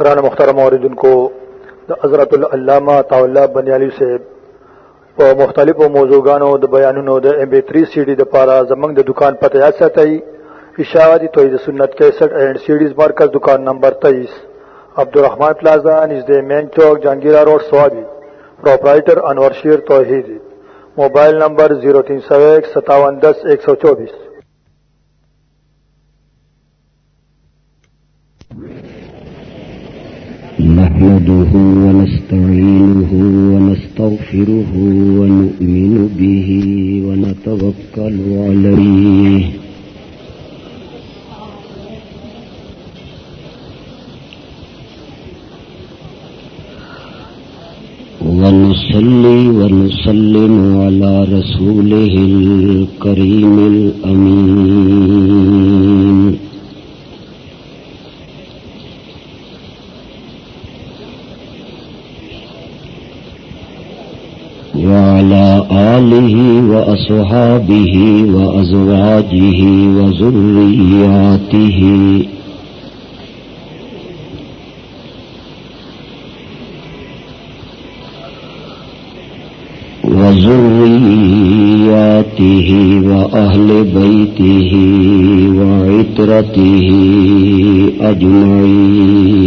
گران محترم عوردن کو حضرت العلامہ طاولہ بنیالی سے په مختلفو موضوعګانو د بیانونو د ام بي 3 سي ډي د پاره زمنګ د دکان پته یاد ساتي اشاعتی توحید سنت 61 اینڈ سیډیز مرکز دکان نمبر 23 عبدالرحمن پلازا نږدې مین چوک جهانگیرا روډ سوابي پرپرایټر انور شیر توحید موبایل نمبر 03015710124 ونستعينه ونستغفره ونؤمن به ونتوكل عليه. ونصلي ونسلم على رسوله الكريم الأمين. وعلى آله وأصحابه وأزواجه وذرياته. وذرياته وأهل بيته وعترته أجمعين.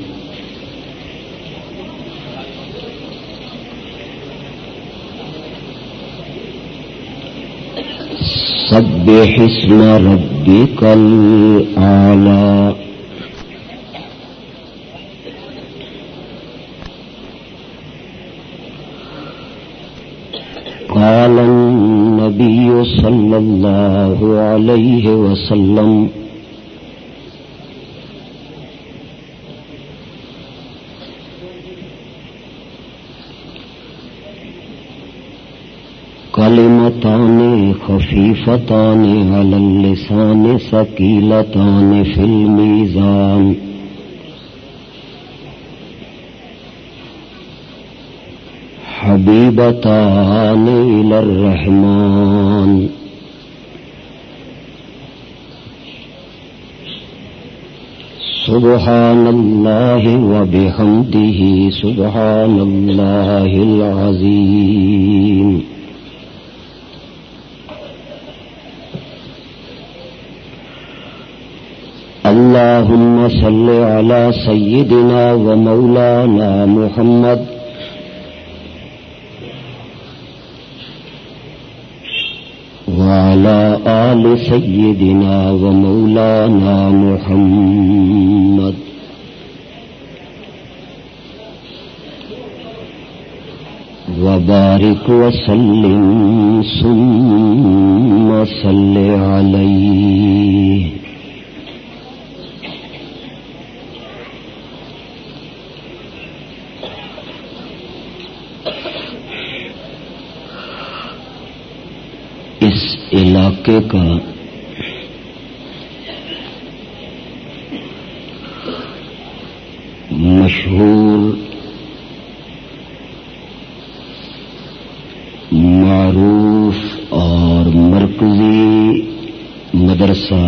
سبح اسم ربك الأعلى قال النبي صلى الله عليه وسلم كلمتان خفيفتان على اللسان ثقيلتان في الميزان حبيبتان إلى الرحمن سبحان الله وبحمده سبحان الله العظيم اللهم صل على سيدنا ومولانا محمد. وعلى آل سيدنا ومولانا محمد. وبارك وسلم ثم صل عليه اس علاقے ہیں مشہور معروف اور مرکزی مدرسہ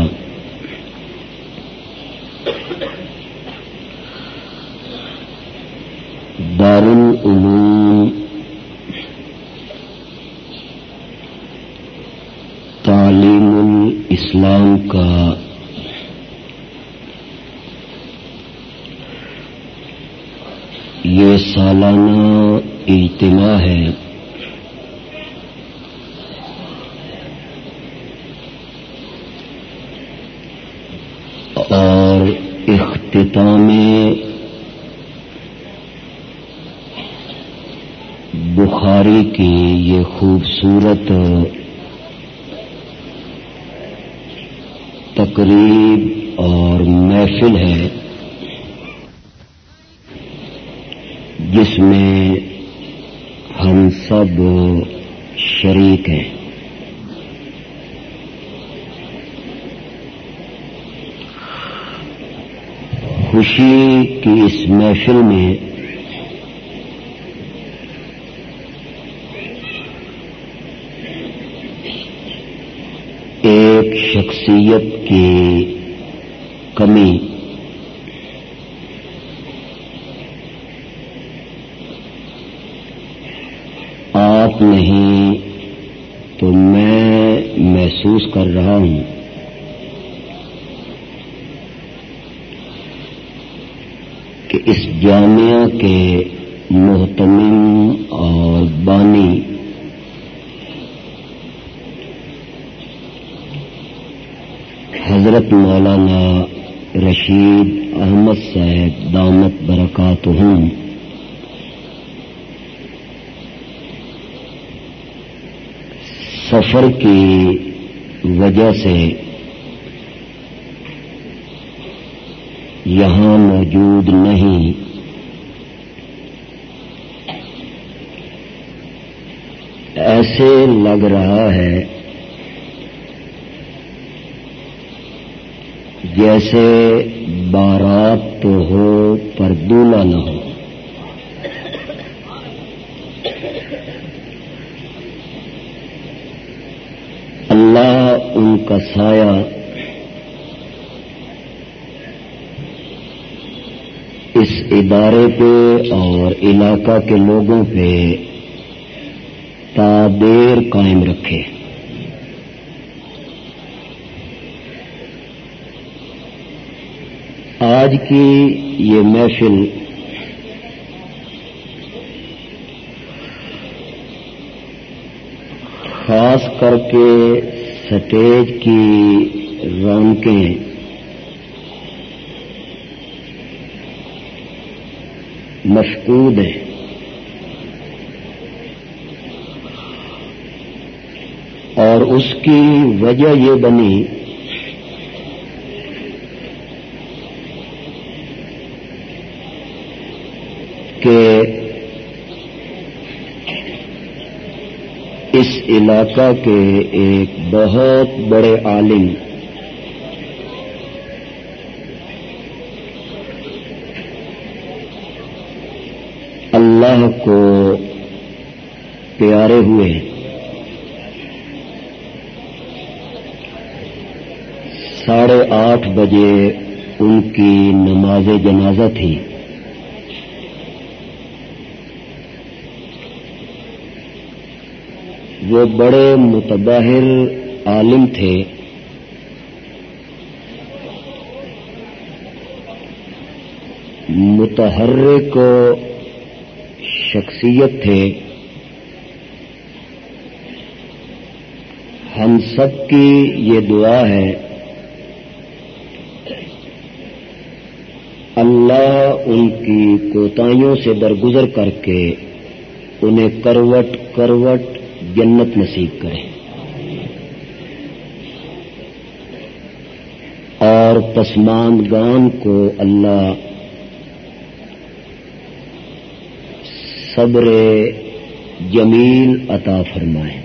دارالعلوم تعلیم الاسلام کا یہ سالانہ اجتماع ہے اور اختتام بخاری کی یہ خوبصورت تقریب اور محفل ہے جس میں ہم سب شریک ہیں۔ خوشی کی اس محفل میں ایک شخصیت کی کمی۔ آپ نہیں تو میں محسوس کر رہا ہوں۔ کہ اس جامعہ کے محتمم اور بانی حضرت مولانا رشید احمد صاحب دامت برکات ہوں سفر کی وجہ سے یہاں موجود نہیں۔ ایسے لگ رہا ہے جیسے بارات تو ہو پر دولہا نہ ہو۔ اللہ ان کا سایہ اس ادارے پہ اور علاقہ کے لوگوں پہ تادیر قائم رکھے۔ آج کی یہ محفل خاص کر کے سٹیج کی رونقیں مشکود ہیں۔ اور اس کی وجہ یہ بنی کہ اس علاقہ کے ایک بہت بڑے عالم اللہ کو پیارے ہوئے ساڑھے آٹھ بجے ان کی نماز جنازہ تھی۔ وہ بڑے متباہر عالم تھے۔ متحرک شخصیت تھے۔ ہم سب کی یہ دعا ہے، اللہ ان کی کوتاہیوں سے درگزر کر کے، انہیں کروٹ کروٹ جنت نصیب کرے۔ اور پسماندگان کو اللہ صبر جمیل عطا فرمائے۔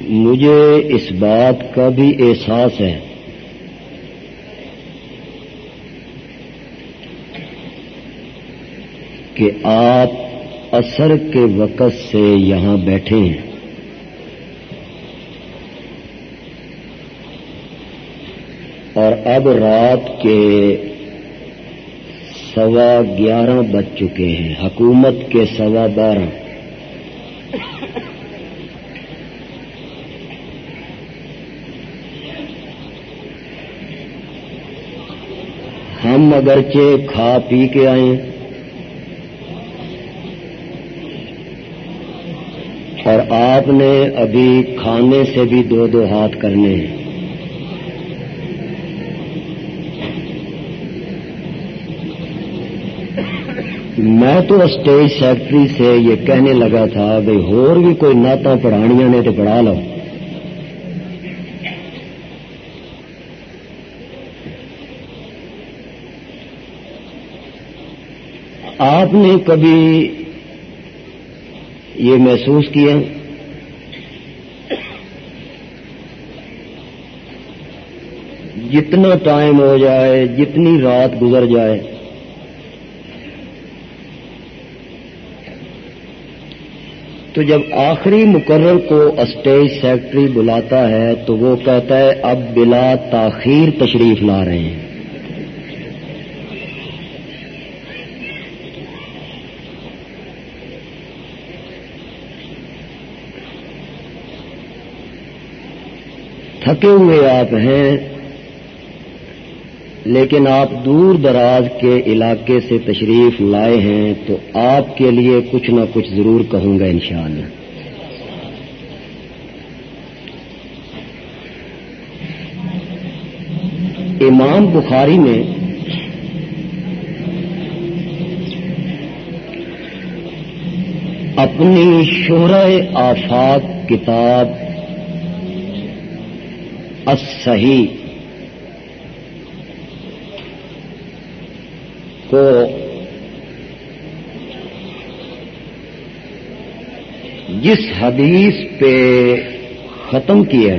مجھے اس بات کا بھی احساس ہے کہ آپ اثر کے وقت سے یہاں بیٹھے ہیں۔ اور اب رات کے سوا گیارہ بج چکے ہیں۔ حکومت کے سوا بارہ۔ ہم اگرچہ کھا پی کے آئے اور آپ نے ابھی کھانے سے بھی دو دو ہاتھ کرنے ہیں۔ میں تو اسٹیج سیکٹری سے یہ کہنے لگا تھا بھائی ہور بھی کوئی نعت پڑھانیاں نے تو پڑھا لو۔ آپ نے کبھی یہ محسوس کیا جتنا ٹائم ہو جائے، جتنی رات گزر جائے، تو جب آخری مقرر کو اسٹیج سیکٹری بلاتا ہے تو وہ کہتا ہے، اب بلا تاخیر تشریف لا رہے ہیں۔ تھکے ہوئے آپ ہیں، لیکن آپ دور دراز کے علاقے سے تشریف لائے ہیں تو آپ کے لیے کچھ نہ کچھ ضرور کہوں گا انشاءاللہ۔ امام بخاری میں اپنی شہرہ آفاق کتاب الصحیح کو جس حدیث پہ ختم کیا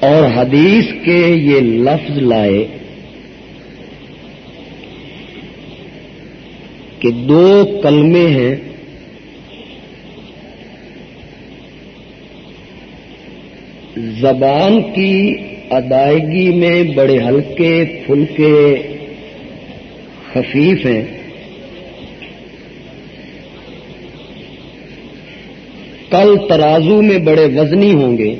اور حدیث کے یہ لفظ لائے کہ دو کلمے ہیں زبان کی ادائیگی میں بڑے ہلکے، پھلکے، خفیف ہیں۔ کل ترازو میں بڑے وزنی ہوں گے۔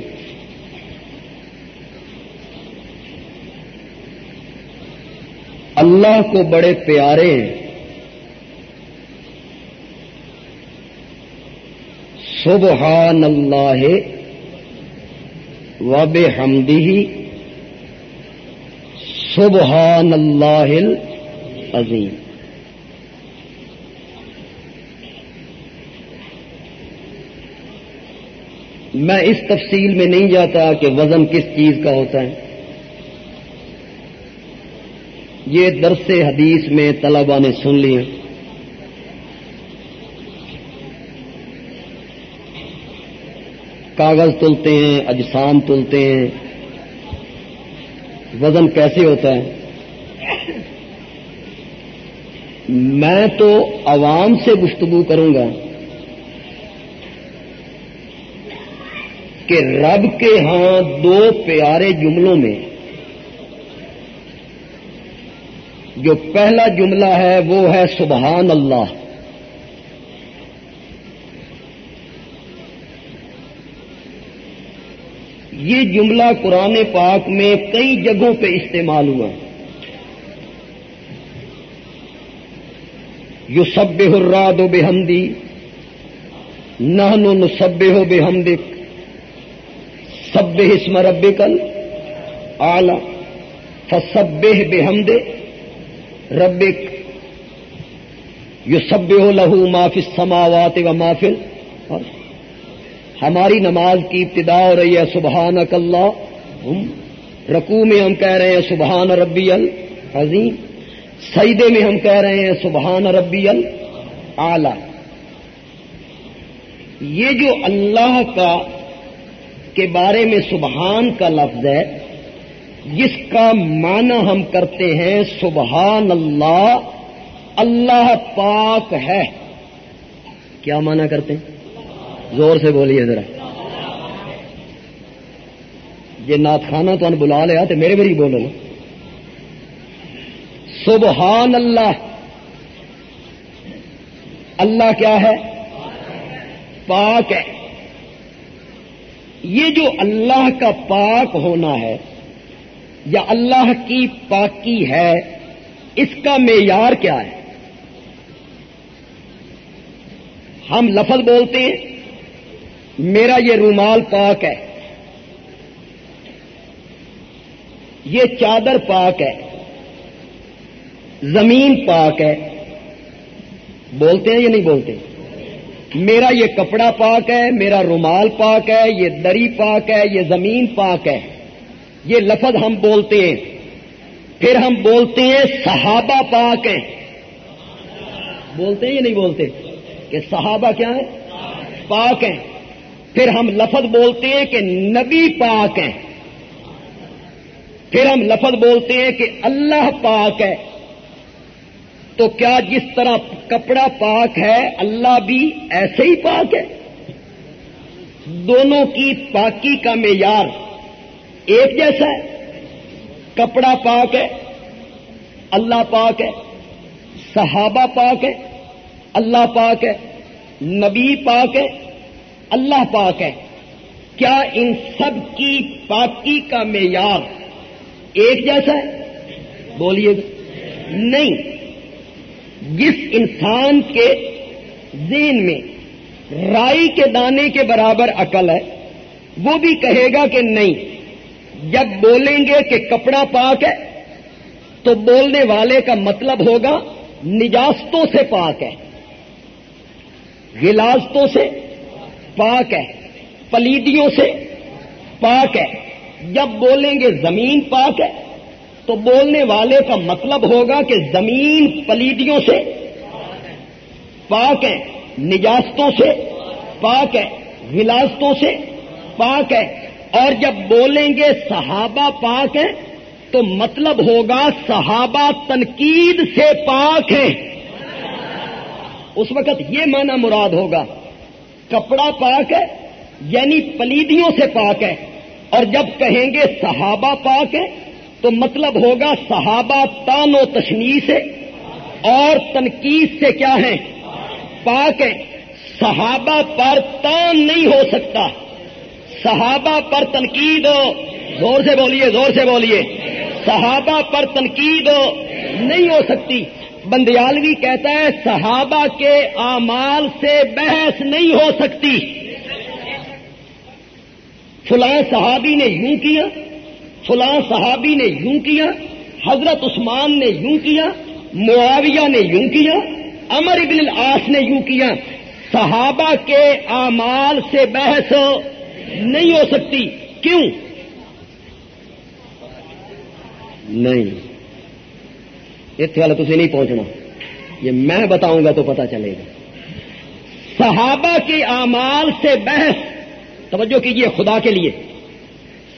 اللہ کو بڑے پیارے ہیں۔ سبحان اللہ وب حمدی سبحان اللہ عظیم میں اس تفصیل میں نہیں جاتا کہ وزن کس چیز کا ہوتا ہے۔ یہ درس حدیث میں طلبا نے سن لیا کاغذ تلتے ہیں، اجسام تلتے ہیں۔ وزن کیسے ہوتا ہے؟ میں تو عوام سے گفتگو کروں گا کہ رب کے ہاں دو پیارے جملوں میں جو پہلا جملہ ہے وہ ہے سبحان اللہ۔ یہ جملہ قرآن پاک میں کئی جگہوں پہ استعمال ہوا یو سب ہراد و بے ہمدی نہ نو سب ہو بے ہمدک سب اسم رب کل آلہ فسب بے ہمد ربک یو سب ہو لہو مافل سماوات و مافل اور ہماری نماز کی ابتدا ہو رہی ہے سبحان اللہ۔ رقو میں ہم کہہ رہے ہیں، سبحان ربی العظیم سعیدے میں ہم کہہ رہے ہیں، سبحان ربی العلی یہ جو اللہ کا، کے بارے میں سبحان کا لفظ ہے، جس کا معنی ہم کرتے ہیں، سبحان اللہ اللہ پاک ہے۔ کیا معنی کرتے ہیں؟ زور سے بولیے ذرا۔ یہ نات خانہ تو بلا لیا تو میرے میری بولو نا۔ سبحان اللہ اللہ کیا ہے؟ پاک ہے۔ یہ جو اللہ کا پاک ہونا ہے، یا اللہ کی پاکی ہے، اس کا معیار کیا ہے؟ ہم لفظ بولتے ہیں میرا یہ رومال پاک ہے۔ یہ چادر پاک ہے۔ زمین پاک ہے۔ بولتے ہیں یا نہیں بولتے؟ میرا یہ کپڑا پاک ہے، میرا رومال پاک ہے، یہ دری پاک ہے، یہ زمین پاک ہے۔ یہ لفظ ہم بولتے ہیں۔ پھر ہم بولتے ہیں صحابہ پاک ہیں۔ بولتے ہیں یا نہیں بولتے؟ کہ صحابہ کیا ہے پاک ہیں۔ پھر ہم لفظ بولتے ہیں کہ نبی پاک ہیں۔ پھر ہم لفظ بولتے ہیں کہ اللہ پاک ہے۔ تو کیا جس طرح کپڑا پاک ہے، اللہ بھی ایسے ہی پاک ہے۔ دونوں کی پاکی کا معیار ایک جیسا ہے۔ کپڑا پاک ہے، اللہ پاک ہے۔ صحابہ پاک ہے، اللہ پاک ہے۔ نبی پاک ہے۔ اللہ پاک ہے۔ کیا ان سب کی پاکی کا معیار ایک جیسا ہے؟ بولیے۔ نہیں۔ جس انسان کے ذہن میں رائی کے دانے کے برابر عقل ہے، وہ بھی کہے گا کہ نہیں۔ جب بولیں گے کہ کپڑا پاک ہے، تو بولنے والے کا مطلب ہوگا نجاستوں سے پاک ہے۔ غلاستوں سے پاک ہے پلیدیوں سے پاک ہے۔ جب بولیں گے زمین پاک ہے، تو بولنے والے کا مطلب ہوگا کہ زمین پلیدیوں سے پاک ہے، نجاستوں سے پاک ہے، ولاستوں سے پاک ہے۔ اور جب بولیں گے صحابہ پاک ہے تو مطلب ہوگا صحابہ تنقید سے پاک ہے اس وقت یہ معنی مراد ہوگا کپڑا پاک ہے یعنی پلیدیوں سے پاک ہے۔ اور جب کہیں گے صحابہ پاک ہے تو مطلب ہوگا صحابہ تان و تشنی سے اور تنقید سے کیا ہے پاک ہے صحابہ پر تان نہیں ہو سکتا۔ صحابہ پر تنقید ہو۔ زور سے بولیے، زور سے بولیے۔ صحابہ پر تنقید ہو۔ نہیں ہو سکتی۔ بندیالوی کہتا ہے صحابہ کے اعمال سے بحث نہیں ہو سکتی۔ فلاں صحابی نے یوں کیا، فلاں صحابی نے یوں کیا، حضرت عثمان نے یوں کیا، معاویہ نے یوں کیا امر ابن العاص نے یوں کیا۔ صحابہ کے اعمال سے بحث نہیں ہو سکتی۔ کیوں؟ نہیں۔ اتنے والا تھی نہیں پہنچنا۔ یہ میں بتاؤں گا تو پتا چلے گا۔ صحابہ کے اعمال سے بحث، توجہ کیجیے خدا کے لیے۔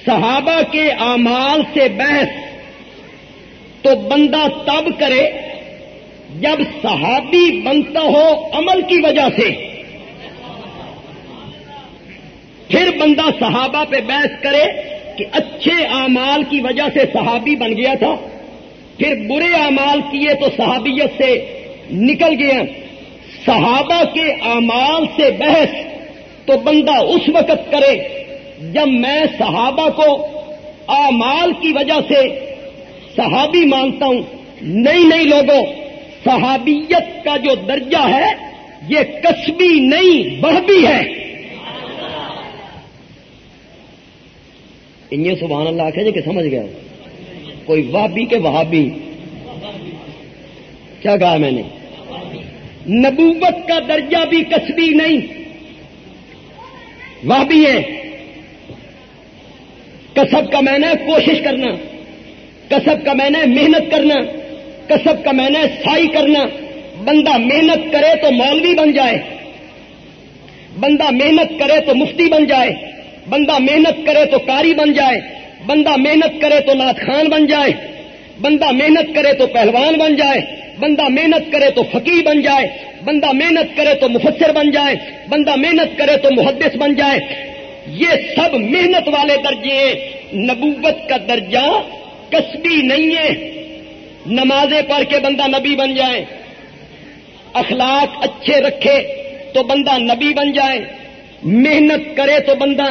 صحابہ کے اعمال سے بحث تو بندہ تب کرے جب صحابی بنتا ہو عمل کی وجہ سے۔ پھر بندہ صحابہ پہ بحث کرے کہ اچھے اعمال کی وجہ سے صحابی بن گیا تھا۔ پھر برے اعمال کیے تو صحابیت سے نکل گیا۔ صحابہ کے اعمال سے بحث تو بندہ اس وقت کرے جب میں صحابہ کو اعمال کی وجہ سے صحابی مانتا ہوں۔ نئی نئی لوگوں، صحابیت کا جو درجہ ہے، یہ کسبی نہیں، بڑھبی ہے۔ انہیں سبحان اللہ جی کہ سمجھ گیا۔ کوئی وابی کے وہابی۔ کیا کہا میں نے؟ نبوت کا درجہ بھی کسبی نہیں۔ وہ بھی ہے۔ کسب کا میں نے کوشش کرنا۔ کسب کا میں نے محنت کرنا۔ کسب کا میں نے سائی کرنا۔ بندہ محنت کرے تو مولوی بن جائے۔ بندہ محنت کرے تو مفتی بن جائے۔ بندہ محنت کرے تو کاری بن جائے۔ بندہ محنت کرے تو نات خان بن جائے، بندہ محنت کرے تو پہلوان بن جائے، بندہ محنت کرے تو فقیر بن جائے، بندہ محنت کرے تو مفسر بن جائے، بندہ محنت کرے تو محدث بن جائے۔ یہ سب محنت والے درجے ہیں، نبوت کا درجہ کسبی نہیں ہے۔ نمازیں پڑھ کے بندہ نبی بن جائے، اخلاق اچھے رکھے تو بندہ نبی بن جائے، محنت کرے تو بندہ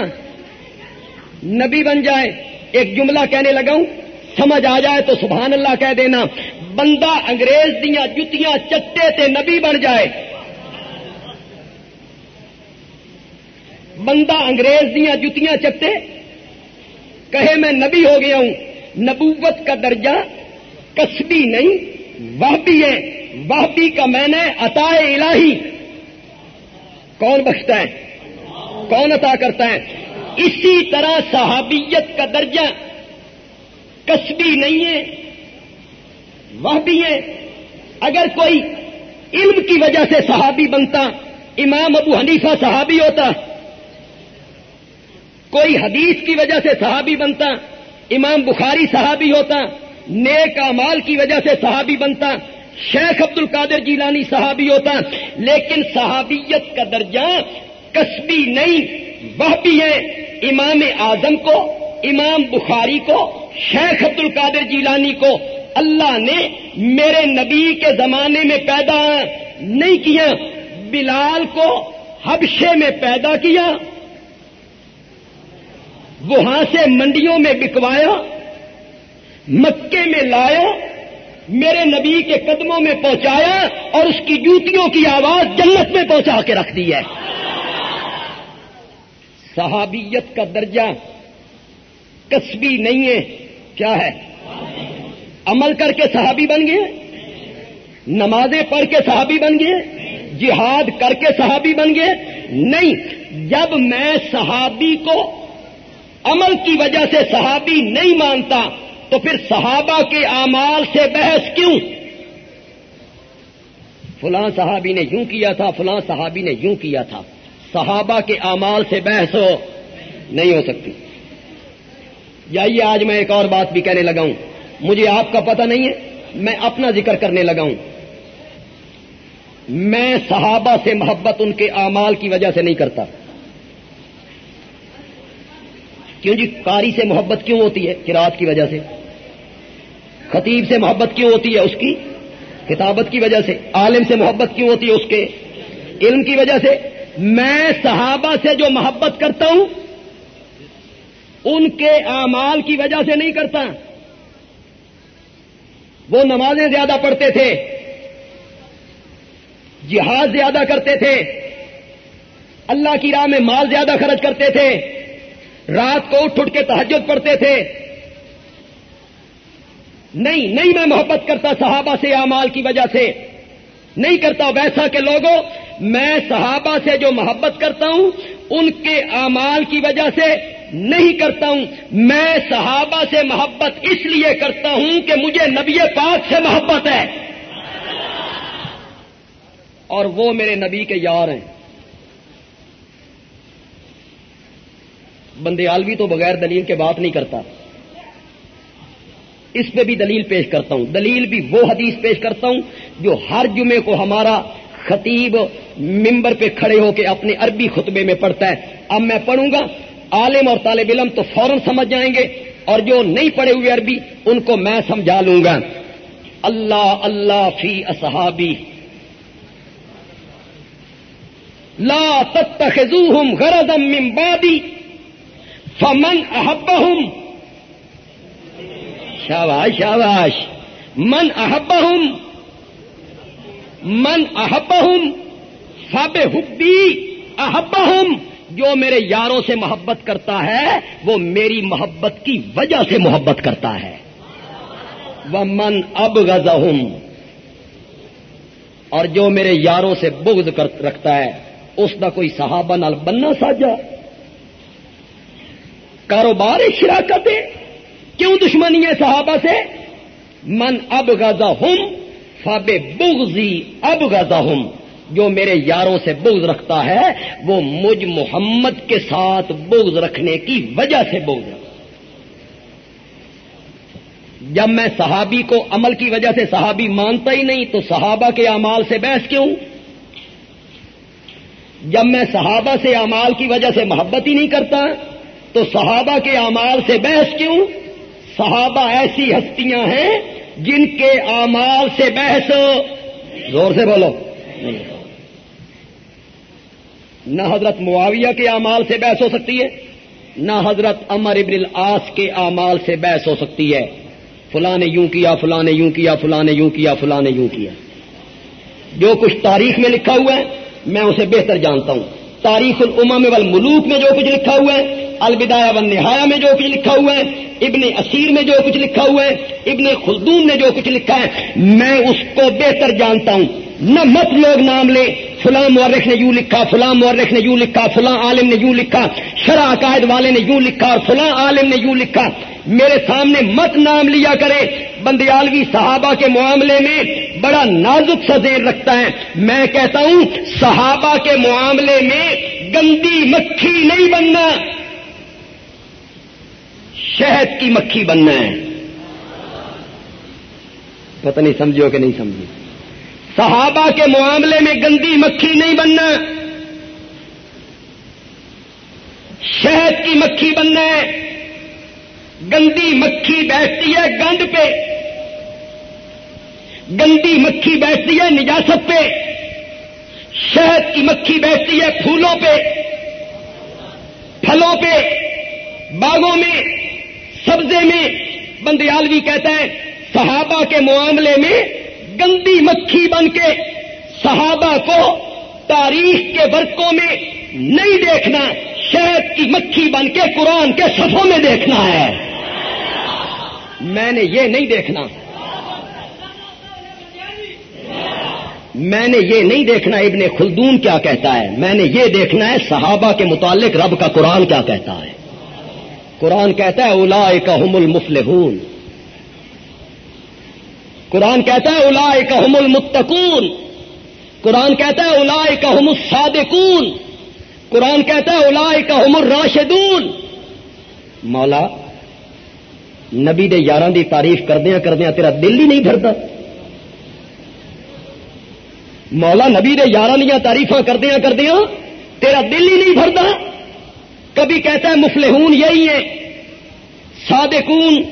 نبی بن جائے۔ ایک جملہ کہنے لگا ہوں، سمجھ آ جائے تو سبحان اللہ کہہ دینا، بندہ انگریز دیا جتیاں چٹے تے نبی بن جائے۔ بندہ انگریز دیا جتیاں چٹے، کہے میں نبی ہو گیا ہوں، نبوت کا درجہ کسبی نہیں وہ بھی ہے وہ بھی کا میں نے عطا الہی۔ کون بخشتا ہے؟ کون عطا کرتا ہے؟ اسی طرح صحابیت کا درجہ کسبی نہیں ہے، وہ بھی ہیں اگر کوئی علم کی وجہ سے صحابی بنتا، امام ابو حنیفہ صحابی ہوتا، کوئی حدیث کی وجہ سے صحابی بنتا، امام بخاری صحابی ہوتا، نیک امال کی وجہ سے صحابی بنتا، شیخ عبد القادر جیلانی صحابی ہوتا، لیکن صحابیت کا درجہ کسبی نہیں، وہ بھی ہے۔ امام اعظم کو، امام بخاری کو، شیخ عبد القادر جیلانی کو اللہ نے میرے نبی کے زمانے میں پیدا نہیں کیا، بلال کو حبشے میں پیدا کیا، وہاں سے منڈیوں میں بکوایا، مکے میں لایا، میرے نبی کے قدموں میں پہنچایا اور اس کی جوتیوں کی آواز جنت میں پہنچا کے رکھ دی ہے۔ صحابیت کا درجہ کسبی نہیں ہے، کیا ہے؟ عمل کر کے صحابی بن گئے، نمازیں پڑھ کے صحابی بن گئے، جہاد کر کے صحابی بن گئے۔ نہیں، جب میں صحابی کو عمل کی وجہ سے صحابی نہیں مانتا، تو پھر صحابہ کے اعمال سے بحث کیوں؟ فلاں صحابی نے یوں کیا تھا، فلاں صحابی نے یوں کیا تھا۔ صحابہ کے اعمال سے بحث ہو، نہیں ہو سکتی۔ جائیے، آج میں ایک اور بات بھی کہنے لگا ہوں۔ مجھے آپ کا پتہ نہیں ہے، میں اپنا ذکر کرنے لگا ہوں۔ میں صحابہ سے محبت ان کے اعمال کی وجہ سے نہیں کرتا۔ کیوں جی؟ کاری سے محبت کیوں ہوتی ہے؟ کراط کی وجہ سے۔ خطیب سے محبت کیوں ہوتی ہے اس کی؟ کتابت کی وجہ سے۔ عالم سے محبت کیوں ہوتی ہے اس کے؟ علم کی وجہ سے۔ میں صحابہ سے جو محبت کرتا ہوں، ان کے اعمال کی وجہ سے نہیں کرتا۔ وہ نمازیں زیادہ پڑھتے تھے، جہاد زیادہ کرتے تھے، اللہ کی راہ میں مال زیادہ خرچ کرتے تھے، رات کو اٹھ اٹھ کے تحجد پڑھتے تھے۔ نہیں نہیں میں محبت کرتا صحابہ سے اعمال کی وجہ سے۔ نہیں کرتا ویسا کہ لوگوں، میں صحابہ سے جو محبت کرتا ہوں، ان کے اعمال کی وجہ سے نہیں کرتا ہوں۔ میں صحابہ سے محبت اس لیے کرتا ہوں کہ مجھے نبی پاک سے محبت ہے۔ اور وہ میرے نبی کے یار ہیں۔ بندے عالوی تو بغیر دلیل کے بات نہیں کرتا۔ اس پہ بھی دلیل پیش کرتا ہوں۔ دلیل بھی وہ حدیث پیش کرتا ہوں جو ہر جمعے کو ہمارا خطیب ممبر پہ کھڑے ہو کے اپنے عربی خطبے میں پڑھتا ہے۔ اب میں پڑھوں گا۔ عالم اور طالب علم تو فوراً سمجھ جائیں گے اور جو نہیں پڑھے ہوئے عربی ان کو میں سمجھا لوں گا۔ اللہ اللہ فی اصحابی۔ لا تتخذوهم غرضا من بعدی۔ فمن احبهم شاباش شاباش۔ من احبهم من احبهم فبحبی احبهم جو میرے یاروں سے محبت کرتا ہے، وہ میری محبت کی وجہ سے محبت کرتا ہے۔ وہ من اب اور جو میرے یاروں سے بغض رکھتا ہے، اس کا کوئی صحابہ نال بننا ساجا۔ کاروبار شراکت ہے کیوں دشمنی ہے صحابہ سے؟ من اب گزا ہوں فاب بغزی اب ہوں جو میرے یاروں سے بغض رکھتا ہے، وہ مجھ محمد کے ساتھ بغض رکھنے کی وجہ سے بغض رکھتا جب میں صحابی کو عمل کی وجہ سے صحابی مانتا ہی نہیں، تو صحابہ کے اعمال سے بحث کیوں؟ جب میں صحابہ سے اعمال کی وجہ سے محبت ہی نہیں کرتا، تو صحابہ کے اعمال سے بحث کیوں؟ صحابہ ایسی ہستیاں ہیں جن کے اعمال سے بحث زور سے بولو۔ نہ حضرت معاویہ کے اعمال سے بحث ہو سکتی ہے، نہ حضرت امر ابن العاص کے اعمال سے بحث ہو سکتی ہے۔ فلاں نے یوں کیا، فلاں نے یوں کیا، فلاں نے یوں کیا، فلاں نے یوں کیا۔ جو کچھ تاریخ میں لکھا ہوا ہے، میں اسے بہتر جانتا ہوں۔ تاریخ الامم والملوک میں جو کچھ لکھا ہوا ہے الوداع والنہایا میں جو کچھ لکھا ہوا ہے، ابن اسیر میں جو کچھ لکھا ہوا ہے، ابن خلدون نے جو کچھ لکھا ہے، میں اس کو بہتر جانتا ہوں۔ نہ مت لوگ نام لے، فلاں مورخ نے یوں لکھا، فلاں مورخ نے یوں لکھا، فلاں عالم نے یوں لکھا شرح عقائد والے نے یوں لکھا اور فلاں عالم نے یوں لکھا۔ میرے سامنے مت نام لیا کرے بندیالوی صحابہ کے معاملے میں بڑا نازک سا رکھتا ہے۔ میں کہتا ہوں، صحابہ کے معاملے میں گندی مکھی نہیں بننا۔ شہد کی مکھی بننا ہے۔ پتہ نہیں سمجھو کہ نہیں سمجھو۔ صحابہ کے معاملے میں گندی مکھی نہیں بننا۔ شہد کی مکھی بننا ہے۔ گندی مکھی بیٹھتی ہے گند پہ۔ گندی مکھی بیٹھتی ہے نجاست پہ، شہد کی مکھی بیٹھتی ہے پھولوں پہ، پھلوں پہ، باغوں میں، سبزے میں۔ بندیالوی کہتا ہے، صحابہ کے معاملے میں گندی مکھی بن کے صحابہ کو تاریخ کے برقوں میں نہیں دیکھنا، شہد کی مکھی بن کے قرآن کے صفوں میں دیکھنا ہے۔ میں نے یہ نہیں دیکھنا۔ میں نے یہ نہیں دیکھنا ابن خلدون کیا کہتا ہے، میں نے یہ دیکھنا ہے صحابہ کے متعلق رب کا قرآن کیا کہتا ہے۔ قرآن کہتا ہے الا کا المفلحون۔ قرآن کہتا ہے الا کا المتقون۔ قرآن کہتا ہے الا کا الصادقون۔ قرآن کہتا ہے الا کا الراشدون۔ مولا، نبی دے یار دی تعریف کردیا کردیا تیرا دل ہی نہیں بھرتا۔ مولا نبی دے یار دیا تعریف کردیا کردیا تیرا دل ہی نہیں بھرتا کبھی کہتا ہے مفلحون یہی ہے صادقون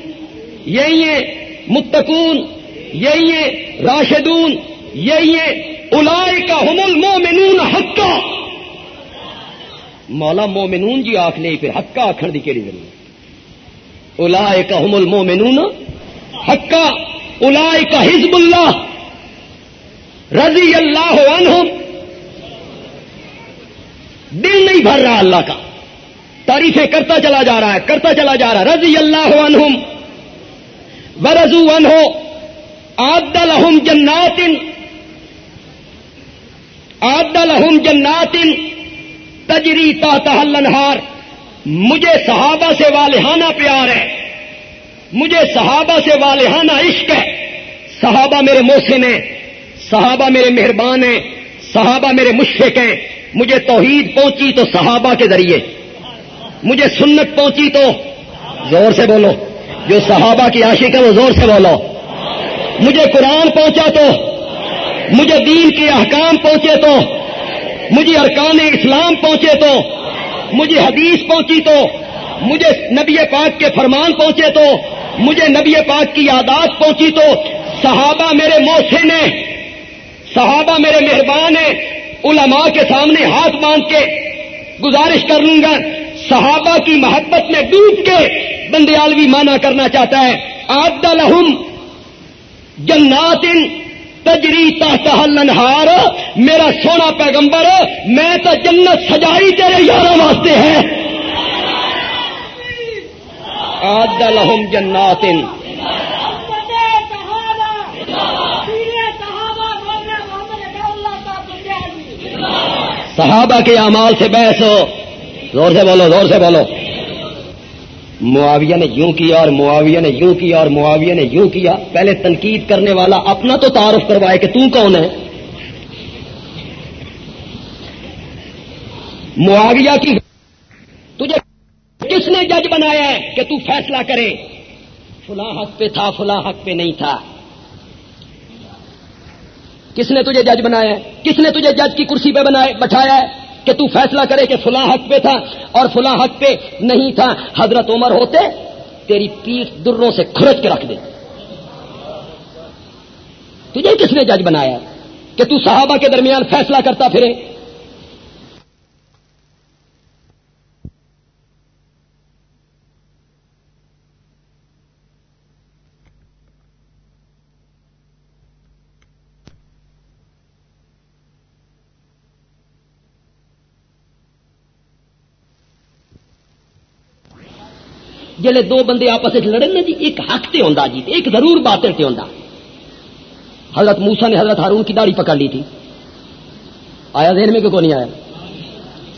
یہی ہے متقون یہی ہے راشدون یہی ہے الائے کا حمل مومنون حقا۔ مولا مومنون جی آخ لے پھر حقا آخر کی کہڑی ضرورت؟ الائے کا حمل مومنون حقا الائے کا حزب اللہ۔ رضی اللہ عنہم دل نہیں بھر رہا اللہ کا۔ تعریفیں کرتا چلا جا رہا ہے، کرتا چلا جا رہا ہے۔ رضی اللہ عنہم ورزو انہو آد الحم جنات آد الحم جنات تجری تا تہلنہار مجھے صحابہ سے والہانہ پیار ہے۔ مجھے صحابہ سے والہانہ عشق ہے۔ صحابہ میرے محسن ہیں۔ صحابہ میرے مہربان ہیں، صحابہ میرے مشفق ہیں۔ مجھے توحید پہنچی تو صحابہ کے ذریعے۔ مجھے سنت پہنچی تو زور سے بولو۔ جو صحابہ کی عاشق ہے وہ زور سے بولو۔ مجھے قرآن پہنچا تو، مجھے دین کے احکام پہنچے تو، مجھے ارکان اسلام پہنچے تو، مجھے حدیث پہنچی تو، مجھے نبی پاک کے فرمان پہنچے تو، مجھے نبی پاک کی یادات پہنچی تو، صحابہ میرے موسے ہیں۔ صحابہ میرے مہربان ہیں، علماء کے سامنے ہاتھ باندھ کے گزارش کر لوں گا۔ صحابہ کی محبت میں ڈوب کے بندیالوی مانا کرنا چاہتا ہے۔ آد لہم جنات تجری تحت میرا سونا پیغمبر، میں تو جنت سجائی تیرے یار واسطے ہے۔ آد لہم جنات۔ صحابہ کے اعمال سے بحث ہو۔ زور سے بولو، زور سے بولو۔ معاویہ نے یوں کیا اور معاویہ نے یوں کیا اور معاویہ نے یوں کیا۔ پہلے تنقید کرنے والا اپنا تو تعارف کروائے کہ تو کون ہے۔ معاویہ کی تجھے کس نے جج بنایا ہے کہ تو فیصلہ کرے؟ فلاں حق پہ تھا، فلاں حق پہ نہیں تھا۔ کس نے تجھے جج بنایا ہے؟ کس نے تجھے جج کی کرسی پہ بنایا بٹھایا ہے کہ تو فیصلہ کرے کہ فلاں حق پہ تھا اور فلاں حق پہ نہیں تھا؟ حضرت عمر ہوتے تیری پیٹ دروں سے کھرچ کے رکھ دے۔ تجھے کس نے جج بنایا کہ تو صحابہ کے درمیان فیصلہ کرتا پھرے؟ جلے دو بندے آپس لڑے نا جی ایک حق تے ہوندا جی ایک ضرور باطل تے ہوندا۔ حضرت موسا نے حضرت ہارون کی داڑھی پکڑ لی تھی۔ آیا ذہن میں کیوں نہیں آیا؟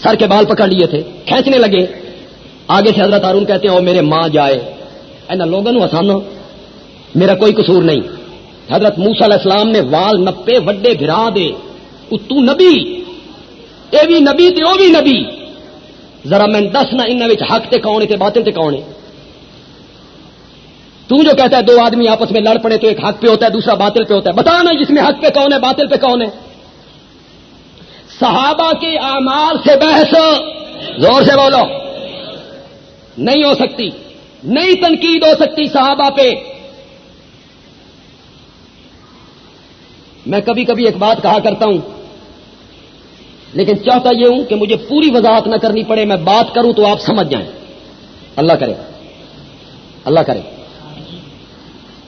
سر کے بال پکڑ لیے تھے، کھینچنے لگے۔ آگے سے حضرت ہارون کہتے ہیں، او میرے ماں جائے۔ اینا لوگوں آسان میرا کوئی قصور نہیں۔ حضرت موسا علیہ السلام نے وال نپے، وڈے گرا دے۔ تو نبی۔ اے بھی نبی تے او بھی نبی۔ ذرا میں دس نہ ان حق تے کون تے باطل تے کون تو جو کہتا ہے دو آدمی آپس میں لڑ پڑے تو ایک حق پہ ہوتا ہے، دوسرا باطل پہ ہوتا ہے۔ بتا نا جس میں حق پہ کون ہے، باطل پہ کون ہے۔ صحابہ کے اعمال سے بحث، زور سے بولو۔ نہیں ہو سکتی، نہیں تنقید ہو سکتی صحابہ پہ۔ میں کبھی کبھی ایک بات کہا کرتا ہوں، لیکن چاہتا یہ ہوں کہ مجھے پوری وضاحت نہ کرنی پڑے، میں بات کروں تو آپ سمجھ جائیں۔ اللہ کرے۔ اللہ کرے۔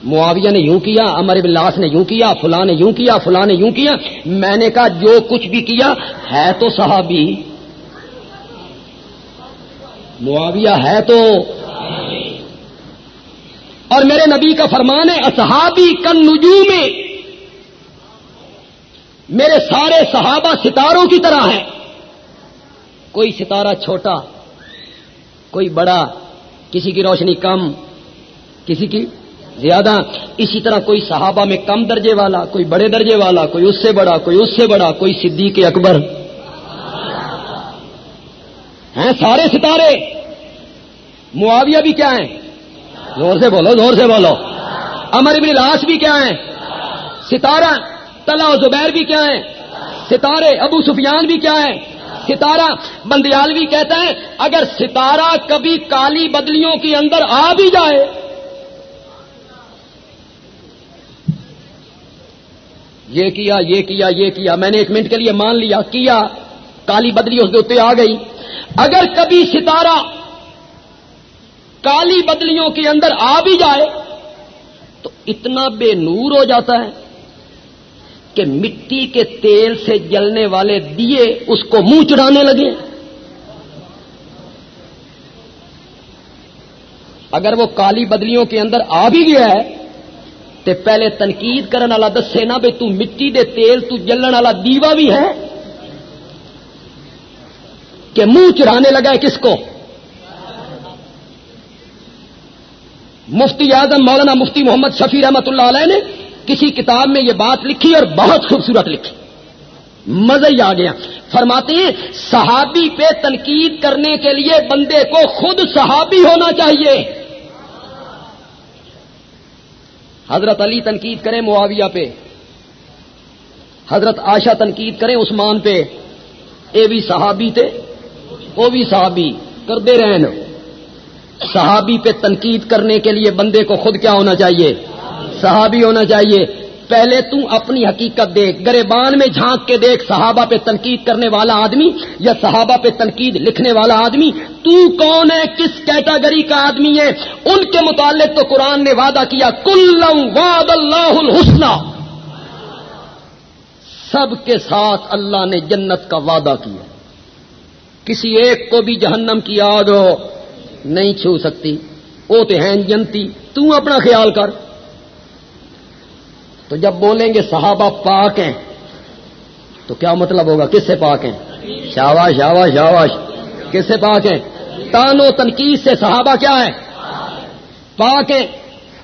معاویہ نے یوں کیا امر لاس نے یوں کیا، فلاں نے یوں کیا، فلاں نے یوں کیا۔ میں نے کہا، جو کچھ بھی کیا، ہے تو صحابی۔ معاویہ ہے تو۔ اور میرے نبی کا فرمان ہے، اصحابی کن نجو میں میرے سارے صحابہ ستاروں کی طرح ہیں۔ کوئی ستارہ چھوٹا، کوئی بڑا، کسی کی روشنی کم، کسی کی زیادہ اسی طرح کوئی صحابہ میں کم درجے والا، کوئی بڑے درجے والا، کوئی اس سے بڑا، کوئی اس سے بڑا، کوئی صدیق اکبر۔ ہیں سارے ستارے۔ معاویہ بھی کیا ہیں؟ زور سے بولو، زور سے بولو۔ امر ابن لاس بھی کیا ہیں؟ ستارہ۔ تلا و زبیر بھی کیا ہیں؟ ستارے۔ ابو سفیان بھی کیا ہیں؟ ستارہ۔ بندیال بھی کہتا ہے اگر ستارہ کبھی کالی بدلیوں کے اندر آ بھی جائے یہ کیا یہ کیا یہ کیا، میں نے ایک منٹ کے لیے مان لیا، کیا؟ کالی بدلی اس کے اتنے آ گئی۔ اگر کبھی ستارہ کالی بدلیوں کے اندر آ بھی جائے، تو اتنا بے نور ہو جاتا ہے کہ مٹی کے تیل سے جلنے والے دیے اس کو منہ چڑھانے لگے۔ اگر وہ کالی بدلیوں کے اندر آ بھی گیا ہے تے پہلے تنقید کرنے والا دسے نا بھائی تو مٹی دے تیل تو جلن والا دیوا بھی ہے کہ منہ چڑھانے لگا ہے کس کو؟ مفتی اعظم مولانا مفتی محمد شفیع رحمت اللہ علیہ نے کسی کتاب میں یہ بات لکھی اور بہت خوبصورت لکھی۔ مزہ ہی آ گیا۔ فرماتے ہیں، صحابی پہ تنقید کرنے کے لیے بندے کو خود صحابی ہونا چاہیے۔ حضرت علی تنقید کریں معاویہ پہ۔ حضرت آشا تنقید کریں عثمان پہ۔ اے بھی صحابی تھے وہ بھی صحابی کرتے رہن۔ صحابی پہ تنقید کرنے کے لیے بندے کو خود کیا ہونا چاہیے؟ صحابی ہونا چاہیے۔ پہلے تو اپنی حقیقت دیکھ، گریبان میں جھانک کے دیکھ، صحابہ پہ تنقید کرنے والا آدمی یا صحابہ پہ تنقید لکھنے والا آدمی۔ تو کون ہے؟ کس کیٹاگری کا آدمی ہے؟ ان کے متعلق تو قرآن نے وعدہ کیا، کلم واد اللہ الحسن سب کے ساتھ اللہ نے جنت کا وعدہ کیا۔ کسی ایک کو بھی جہنم کی آگ نہیں چھو سکتی۔ وہ تو ہیں جنتی، تو اپنا خیال کر۔ تو جب بولیں گے صحابہ پاک ہیں، تو کیا مطلب ہوگا؟ کس سے پاک ہیں؟ شاواش شاواش شاواش۔ کس سے پاک ہیں؟ تان و تنقید سے صحابہ کیا ہے پاک ہیں۔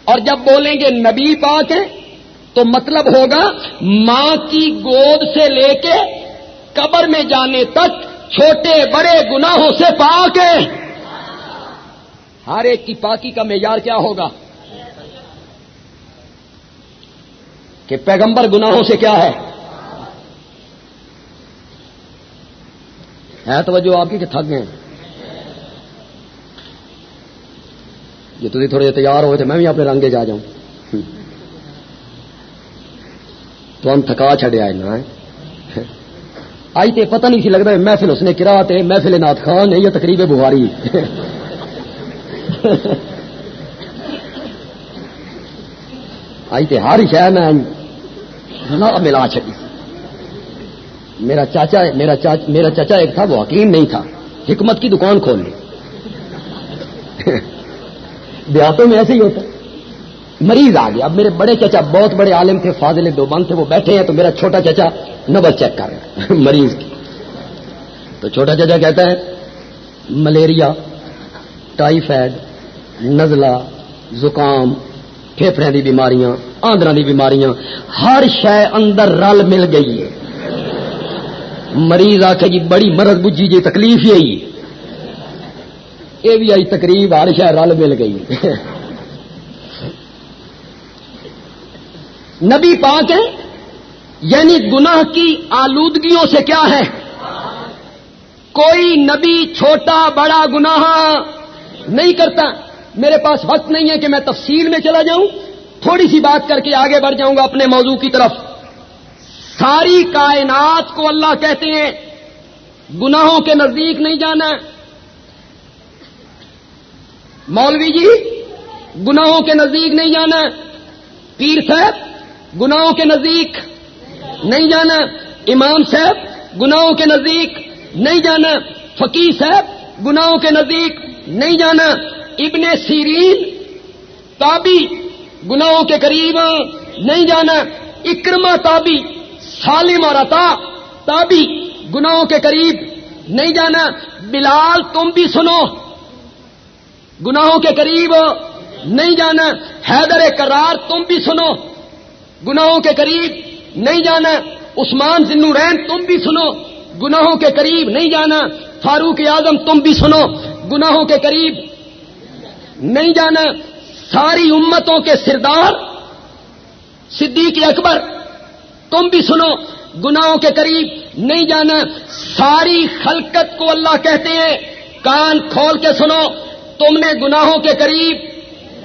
اور جب بولیں گے نبی پاک ہیں، تو مطلب ہوگا ماں کی گود سے لے کے قبر میں جانے تک چھوٹے بڑے گناہوں سے پاک ہیں۔ ہر ایک کی پاکی کا معیار کیا ہوگا؟ کہ پیغمبر گناہوں سے کیا ہے؟ ہے توجہ آپ کی کہ تھک گئے؟ یہ تو تھوڑے تیار ہوئے تھے، میں بھی اپنے رنگے جا جاؤں۔ تو ہم تھکا چڑے آئے نا آئی تے پتہ نہیں سی لگتا محفل اس نے کرا تے محفل نات خان یہ تقریب بخاری۔ آئی تے ہر شہر میں ہاں، ملا چکی میرا چاچا، میرا میرا چاچا ایک تھا، وہ حکیم نہیں تھا۔ حکمت کی دکان کھول لی۔ دیہاتوں میں ایسے ہی ہوتا۔ مریض آ گیا۔ اب میرے بڑے چچا بہت بڑے عالم تھے، فاضل دو بند تھے، وہ بیٹھے ہیں تو میرا چھوٹا چچا نبل چیک کر رہا ہے۔ مریض کی۔ تو چھوٹا چچا کہتا ہے، ملیریا ٹائیفائڈ نزلہ، زکام پھیپڑے دی بیماریاں۔ آندر دی بیماریاں، ہر شے اندر رل مل گئی ہے۔ مریض آ جی بڑی مرد بجی جی تکلیف ہی آئی جی۔ یہ بھی آئی تقریب، ہر شہ رل مل گئی۔ نبی پاک ہے یعنی گناہ کی آلودگیوں سے کیا ہے کوئی نبی چھوٹا بڑا گناہ نہیں کرتا۔ میرے پاس وقت نہیں ہے کہ میں تفصیل میں چلا جاؤں۔ تھوڑی سی بات کر کے آگے بڑھ جاؤں گا اپنے موضوع کی طرف۔ ساری کائنات کو اللہ کہتے ہیں، گناہوں کے نزدیک نہیں جانا۔ مولوی جی گناہوں کے نزدیک نہیں جانا۔ پیر صاحب، گناہوں کے نزدیک نہیں جانا۔ امام صاحب، گناہوں کے نزدیک نہیں جانا۔ فقیر صاحب، گناہوں کے نزدیک نہیں جانا۔ ابن سیرین، تابی گناہوں کے قریب نہیں جانا۔ اکرما تابی سالم اور عطا تابی، گناہوں کے قریب نہیں جانا۔ بلال، تم بھی سنو۔ گناہوں کے قریب نہیں جانا۔ حیدر کرار، تم بھی سنو۔ گناہوں کے قریب نہیں جانا۔ عثمان رین تم بھی سنو۔ گناہوں کے قریب نہیں جانا۔ فاروق اعظم، تم بھی سنو۔ گناہوں کے قریب نہیں جانا۔ ساری امتوں کے سردار، صدیق اکبر، تم بھی سنو، گناہوں کے قریب نہیں جانا، ساری خلقت کو اللہ کہتے ہیں، کان کھول کے سنو، تم نے گناہوں کے قریب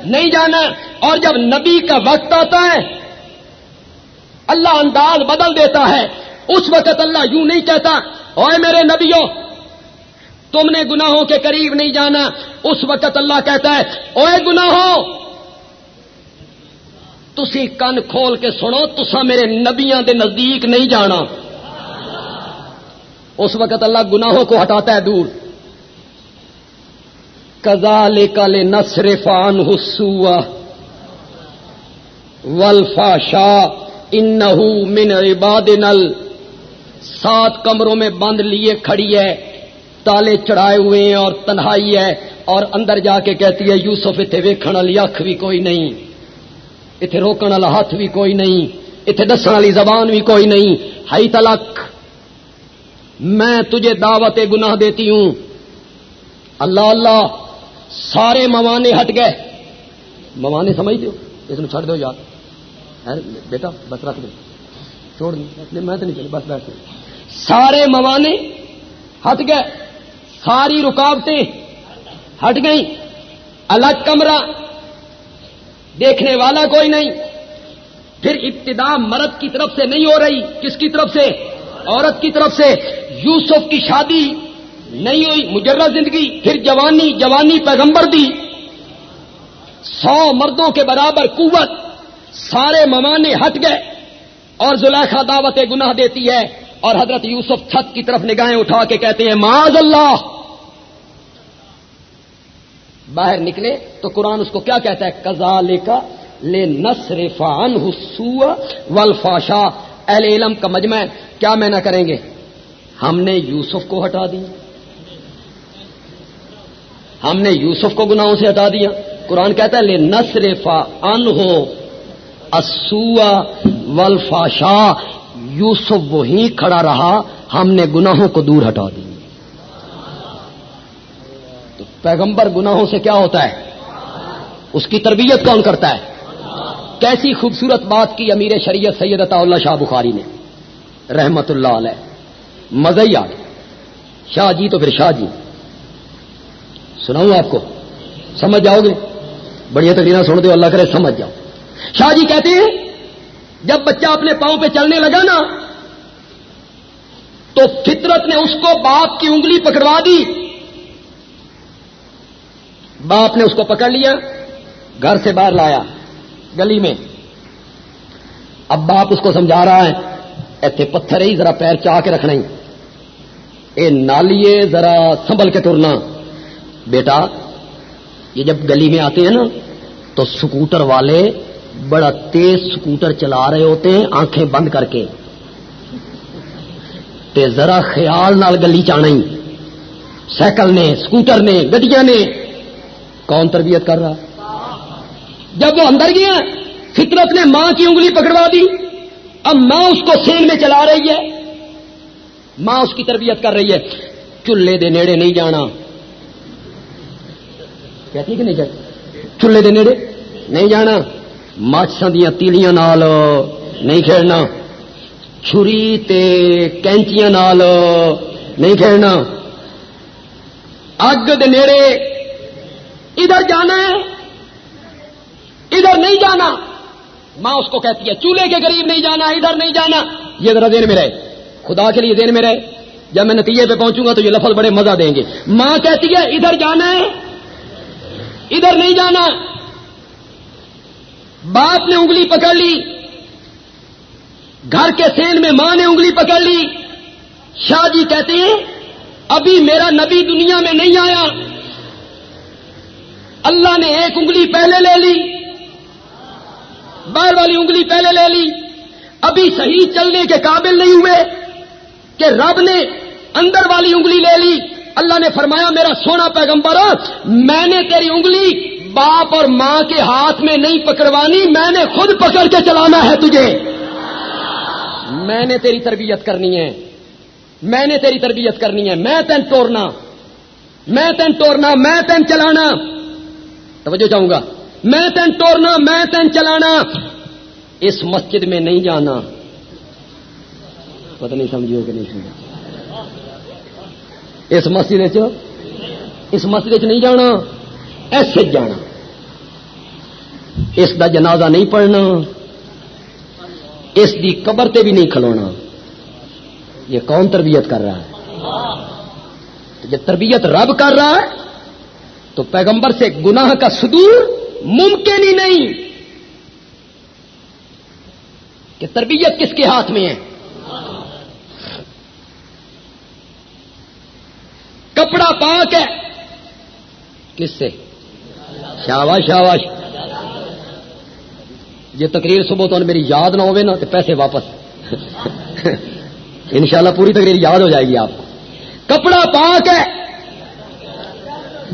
نہیں جانا، اور جب نبی کا وقت آتا ہے، اللہ انداز بدل دیتا ہے، اس وقت اللہ یوں نہیں کہتا، اوے میرے نبیوں تم نے گناہوں کے قریب نہیں جانا۔ اس وقت اللہ کہتا ہے، اوے گناہوں! تسی کن کھول کے سنو تسا میرے نبیاں دے نزدیک نہیں جانا۔ اس وقت اللہ گناہوں کو ہٹاتا ہے دور۔ کزا لے کالے نسر فان حسوا ولفا شاہ ان من عباد نل سات کمروں میں بند لیے کھڑی ہے۔ تالے چڑھائے ہوئے ہیں اور تنہائی ہے اور اندر جا کے کہتی ہے، یوسف اتنے ویکھن والی اکھ بھی کوئی نہیں اتنے روکن والا ہاتھ بھی کوئی نہیں اتنے دسن والی زبان بھی کوئی نہیں۔ ہائی تلک میں تجھے دعوت گناہ دیتی ہوں۔ اللہ اللہ، سارے موانے ہٹ گئے۔ موانے سمجھ دو اس میں چھڑ دو یار۔ بیٹا، بس رکھ دو چھوڑ نہیں میں تو نہیں چلی بس بیٹھ سارے موانے ہٹ گئے۔ ساری رکاوٹیں ہٹ گئیں۔ الگ کمرہ دیکھنے والا کوئی نہیں۔ پھر ابتدا مرد کی طرف سے نہیں ہو رہی۔ کس کی طرف سے؟ عورت کی طرف سے۔ یوسف کی شادی نہیں ہوئی مجرہ زندگی۔ پھر جوانی جوانی پیغمبر دی۔ سو مردوں کے برابر قوت۔ سارے ممانے ہٹ گئے اور زلیخا دعوت گناہ دیتی ہے۔ اور حضرت یوسف چھت کی طرف نگاہیں اٹھا کے کہتے ہیں معاذ اللہ باہر نکلے تو قرآن اس کو کیا کہتا ہے؟ کزا لے کا لے نسر فان حسو ولفاشا اہل علم کا مجمع کیا میں نہ کریں گے؟ ہم نے یوسف کو ہٹا دیا ہم نے یوسف کو گناہوں سے ہٹا دیا۔ قرآن کہتا ہے لے نسر فا ان ہو اسوا ولفاشا یوسف وہی کھڑا رہا، ہم نے گناہوں کو دور ہٹا دیا تو پیغمبر گناہوں سے کیا ہوتا ہے؟ اس کی تربیت کون کرتا ہے؟ کیسی خوبصورت بات کی امیر شریعت سید اللہ شاہ بخاری نے۔ رحمت اللہ علیہ۔ مزہ شاہ جی تو پھر شاہ جی۔ سناؤں آپ کو؟ سمجھ جاؤ گے؟ بڑھیا تقریر سن دو اللہ کرے سمجھ جاؤ۔ شاہ جی کہتے ہیں جب بچہ اپنے پاؤں پہ چلنے لگا نا، تو فطرت نے اس کو باپ کی انگلی پکڑوا دی۔ باپ نے اس کو پکڑ لیا، گھر سے باہر لایا، گلی میں۔ اب باپ اس کو سمجھا رہا ہے ایتھے پتھر ہی ذرا پیر چاہ کے رکھنا ہی۔ اے نالیے ذرا سنبھل کے ترنا۔ بیٹا، یہ جب گلی میں آتے ہیں نا، تو سکوٹر والے بڑا تیز سکوٹر چلا رہے ہوتے ہیں، آنکھیں بند کر کے۔ تے ذرا خیال نال گلی چانا ہی۔ سائیکل نے، سکوٹر نے، گڈیاں نے۔ کون تربیت کر رہا؟ جب وہ اندر گیا، فطرت نے ماں کی انگلی پکڑوا دی۔ اب ماں اس کو سین میں چلا رہی ہے۔ ماں اس کی تربیت کر رہی ہے۔ چولہے دے نیڑے نہیں جانا۔ کہتی کہ نہیں کہتی چولہے دے نیڑے نہیں جانا۔ ماچساں دیا تیلیاں نال نہیں کھیلنا چھری تے کینچیاں نال نہیں کھیلنا اگ دے نیڑے ادھر جانا ہے، ادھر نہیں جانا۔ ماں اس کو کہتی ہے، چولہے کے قریب نہیں جانا، ادھر نہیں جانا۔ یہ ذرا دین میں رہے، خدا کے لیے دین میں رہے۔ جب میں نتیجے پہ پہنچوں گا تو یہ لفظ بڑے مزہ دیں گے۔ ماں کہتی ہے، ادھر جانا ہے، ادھر نہیں جانا۔ باپ نے انگلی پکڑ لی، گھر کے سین میں ماں نے انگلی پکڑ لی۔ شاہ جی کہتے ہیں، ابھی میرا نبی دنیا میں نہیں آیا۔ اللہ نے ایک انگلی پہلے لے لی، باہر والی انگلی پہلے لے لی۔ ابھی صحیح چلنے کے قابل نہیں ہوئے کہ رب نے اندر والی انگلی لے لی۔ اللہ نے فرمایا، میرا سونا پیغمبر، میں نے تیری انگلی باپ اور ماں کے ہاتھ میں نہیں پکڑوانی، میں نے خود پکڑ کے چلانا ہے تجھے۔ میں نے تیری تربیت کرنی ہے۔ میں نے تیری تربیت کرنی ہے۔ میں تین توڑنا۔ میں تین توڑنا، میں تین چلانا۔ توجہ چاہوں گا۔ میں تین توڑنا، میں تین چلانا۔ اس مسجد میں نہیں جانا۔ پتہ نہیں سمجھو کہ نہیں سمجھو اس مسجد اس مسجد نہیں جانا۔ ایسے جانا۔ اس دا جنازہ نہیں پڑھنا، اس دی قبر تے بھی نہیں کھلونا۔ یہ کون تربیت کر رہا ہے؟ جب تربیت رب کر رہا ہے، تو پیغمبر سے گناہ کا صدور ممکن ہی نہیں۔ کہ تربیت کس کے ہاتھ میں ہے؟ کپڑا پاک ہے۔ کس سے؟ شاباش شاباش یہ تقریر صبح تو میری یاد نہ ہوئے نا تو پیسے واپس۔ انشاءاللہ پوری تقریر یاد ہو جائے گی آپ کو۔ کپڑا پاک ہے۔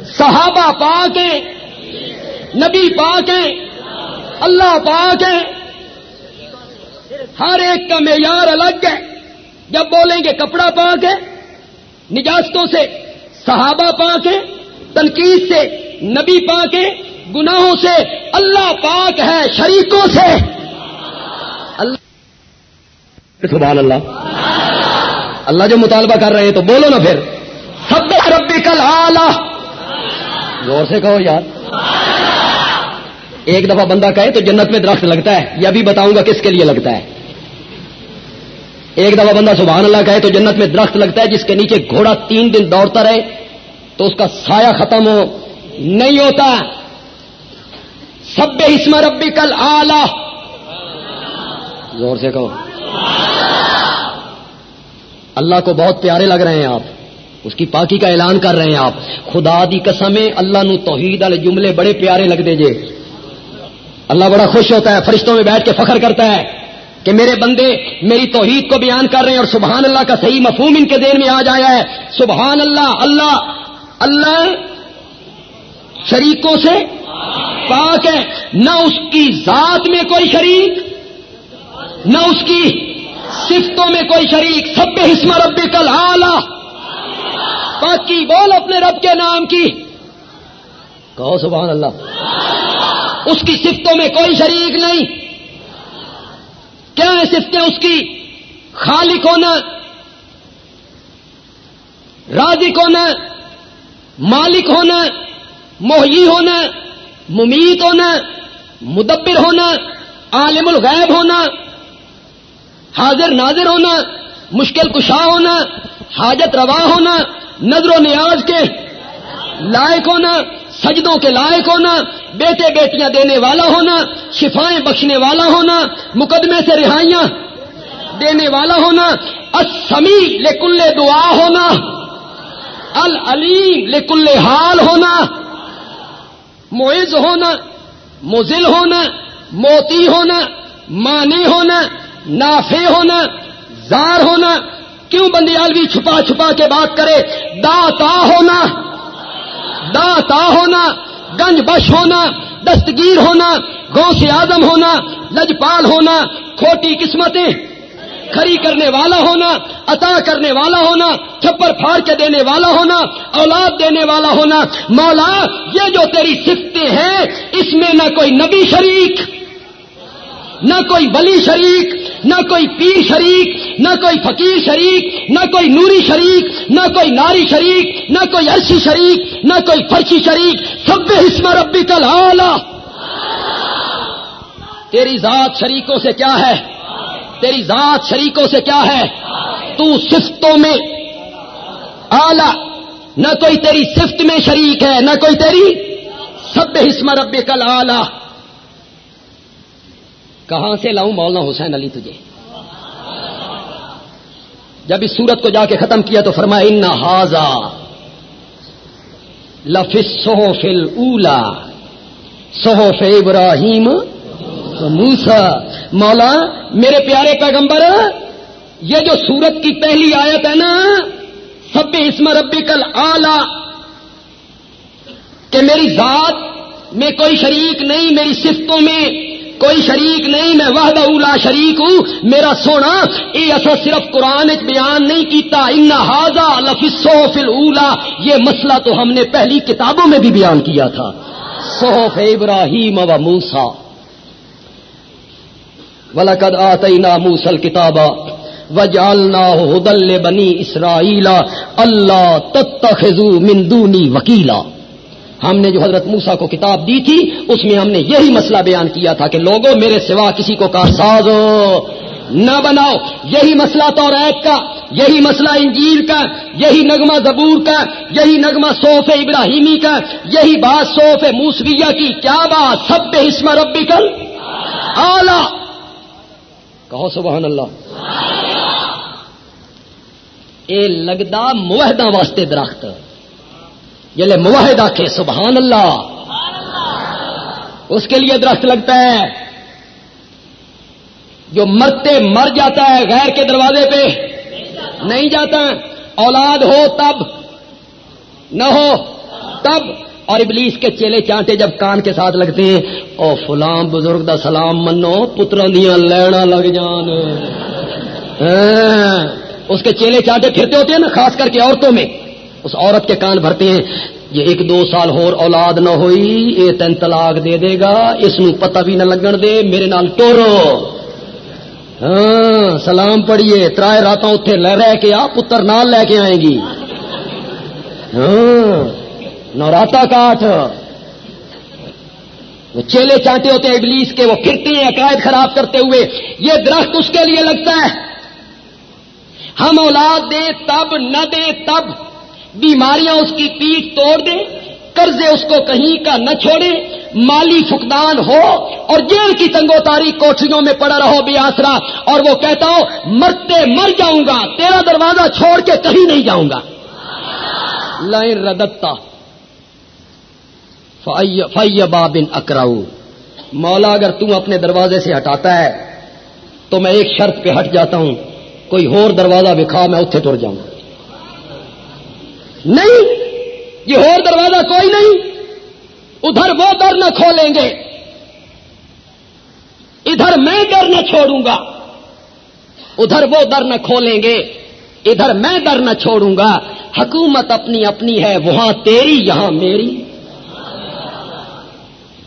صحابہ پاک ہے نبی پاک ہے اللہ پاک ہے ہر ایک کا معیار الگ ہے۔ جب بولیں گے کپڑا پاک ہے، نجاستوں سے صحابہ پاک ہے تنقید سے نبی پاک ہے گناہوں سے اللہ پاک ہے، شریکوں سے۔ اللہ سبحان اللہ۔ اللہ جو مطالبہ کر رہے ہیں تو بولو نا پھر۔ سب ربی کل آلہ غور سے کہو یار۔ ایک دفعہ بندہ کہے تو جنت میں درخت لگتا ہے، یہ بھی بتاؤں گا کس کے لیے لگتا ہے۔ ایک دفعہ بندہ سبحان اللہ کہے تو جنت میں درخت لگتا ہے، جس کے نیچے گھوڑا تین دن دوڑتا رہے تو اس کا سایہ ختم ہو۔ نہیں ہوتا۔ سب اسم ربی کل آلہ زور سے کہو۔ اللہ کو بہت پیارے لگ رہے ہیں آپ۔ اس کی پاکی کا اعلان کر رہے ہیں آپ۔ خدا دی قسمیں اللہ نو توحید والے جملے بڑے پیارے لگ دے جے۔ اللہ بڑا خوش ہوتا ہے، فرشتوں میں بیٹھ کے فخر کرتا ہے کہ میرے بندے میری توحید کو بیان کر رہے ہیں اور سبحان اللہ کا صحیح مفہوم ان کے دین میں آ جایا ہے۔ سبحان اللہ اللہ اللہ شریکوں سے پاک ہے نہ اس کی ذات میں کوئی شریک، نہ اس کی صفتوں میں کوئی شریک۔ سب حسم رب کل آلہ باقی بول اپنے رب کے نام کی۔ کہو سبحان اللہ۔ اس کی صفتوں میں کوئی شریک نہیں۔ کیا ہے صفتیں اس کی خالق ہونا، رازق ہونا، مالک ہونا، محیی ہونا ممیت ہونا، مدبر ہونا، عالم الغیب ہونا، حاضر ناظر ہونا، مشکل کشا ہونا، حاجت روا ہونا، نظر و نیاز کے لائق ہونا، سجدوں کے لائق ہونا، بیٹے بیٹیاں دینے والا ہونا، شفائیں بخشنے والا ہونا، مقدمے سے رہائیاں دینے والا ہونا اسمی لکل دعا ہونا، العلیم لکل حال ہونا معز ہونا مزل ہونا، موتی ہونا، مانی ہونا، نافع ہونا، زار ہونا، کیوں بندی الوی چھپا چھپا کے بات کرے؟ داتا ہونا داتا ہونا، گنج بش ہونا، دستگیر ہونا گو سے آدم ہونا، لجپال ہونا، کھوٹی قسمتیں۔ کھری کرنے والا ہونا، عطا کرنے والا ہونا چھپر پھاڑ کے دینے والا ہونا، اولاد دینے والا ہونا۔ مولا، یہ جو تیری سفتیں ہیں، اس میں نہ کوئی نبی شریک، نہ کوئی بلی شریک، نہ کوئی پیر شریک، نہ کوئی فقیر شریک، نہ کوئی نوری شریک، نہ کوئی ناری شریک، نہ کوئی عرشی شریک، نہ کوئی فرشی شریک۔ سب اسم ربی کل تیری ذات شریکوں سے کیا ہے؟ تیری ذات شریکوں سے کیا ہے؟ تو سفتوں میں آلہ نہ کوئی تیری سفت میں شریک ہے، نہ کوئی تیری سب حسم رب کل آلہ کہاں سے لاؤں مولانا حسین علی تجھے؟ جب اس سورت کو جا کے ختم کیا تو فرمایا، ان ہاضا لفظ فل اولا سہوف ابراہیم موسا مولا، میرے پیارے پیغمبر، یہ جو سورت کی پہلی آیت ہے نا، سب اسم ربی کل آلہ کہ میری ذات میں کوئی شریک نہیں، میری صفتوں میں کوئی شریک نہیں، میں وحد اولا شریک ہوں، میرا سونا یہ اصل صرف قرآن بیان نہیں کیتا، ان ہاضا لفظ فل اولا یہ مسئلہ تو ہم نے پہلی کتابوں میں بھی بیان کیا تھا۔ صحف ابراہیم و موسا ولقد آتینا موسل کتابا وجالنا ہدل بنی اسرائیلا اللہ تتخذو من دونی وکیلا۔ ہم نے جو حضرت موسا کو کتاب دی تھی، اس میں ہم نے یہی مسئلہ بیان کیا تھا کہ لوگوں، میرے سوا کسی کو کارساز نہ بناؤ، یہی مسئلہ تو ریت کا، یہی مسئلہ انجیل کا، یہی نغمہ زبور کا، یہی نغمہ صوف ابراہیمی کا، یہی بات صوف موسویہ کی، کیا بات؟ سب اسم ربی کل آلہ۔ کہو سبحان اللہ۔ اے لگدا موہدہ واسطے درخت۔ یہ معاہدہ کے سبحان اللہ۔ اس کے لیے درخت لگتا ہے۔ جو مرتے مر جاتا ہے غیر کے دروازے پہ۔ نہیں جاتا۔ اولاد ہو تب۔ نہ ہو تب۔ اور ابلیس کے چیلے چانٹے جب کان کے ساتھ لگتے ہیں، او فلام بزرگ دا سلام منو پتر دیا لینا لگ جان۔ ہاں، اس کے چیلے چانٹے پھرتے ہوتے ہیں نا، خاص کر کے عورتوں میں۔ اس عورت کے کان بھرتے ہیں، یہ ایک دو سال ہور اولاد نہ ہوئی، یہ تین طلاق دے دے گا، اس نو پتہ بھی نہ لگن دے، میرے نال ٹورو۔ ہاں سلام پڑھیے، ترائے راتوں اتنے رہ کے آ، پتر نال لے کے آئیں گی۔ ہاں۔ نوراتا کاٹ وہ چیلے چانٹے ہوتے ہیں ابلیس کے، وہ پھرتے ہیں، عقائد خراب کرتے ہوئے۔ یہ درخت اس کے لیے لگتا ہے۔ ہم اولاد دیں، تب نہ دیں، تب بیماریاں اس کی پیٹ توڑ دیں۔ قرضے اس کو کہیں کا نہ چھوڑے مالی فقدان ہو اور جیل کی تنگو تاریخ کوٹھیوں میں پڑا رہو بے آسرا۔ اور وہ کہتا ہو، مرتے مر جاؤں گا، تیرا دروازہ چھوڑ کے کہیں نہیں جاؤں گا۔ لائن ردتا بابن اکراؤ مولا اگر تم اپنے دروازے سے ہٹاتا ہے، تو میں ایک شرط پہ ہٹ جاتا ہوں، کوئی اور دروازہ بکھا، میں اتنے تر جاؤں۔ نہیں، یہ اور دروازہ کوئی نہیں۔ ادھر وہ در نہ کھولیں گے۔ ادھر میں در نہ چھوڑوں گا۔ ادھر وہ در نہ کھولیں گے۔ ادھر میں در نہ چھوڑوں گا۔ حکومت اپنی اپنی ہے، وہاں تیری، یہاں میری۔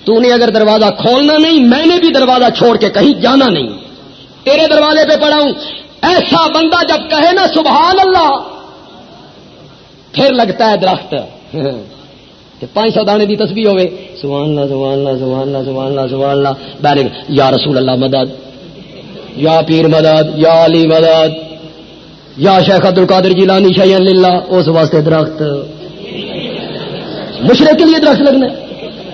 تو نے اگر دروازہ کھولنا نہیں، میں نے بھی دروازہ چھوڑ کے کہیں جانا نہیں۔ تیرے دروازے پہ پڑا ہوں۔ ایسا بندہ جب کہے نا، سبحان اللہ، پھر لگتا ہے درخت۔ پانچ سو دانے کی تصویر ہوئے۔ سبحان اللہ سبحان اللہ سبحان اللہ سبحان اللہ سبحان اللہ۔ ڈائریکٹ یا رسول اللہ، مدد۔ یا پیر مدد، یا علی مدد۔ یا شیخ عبد القادر جیلانی شاہ اللہ اس واسطے درخت۔ مشرق کے لیے درخت لگنا ہے۔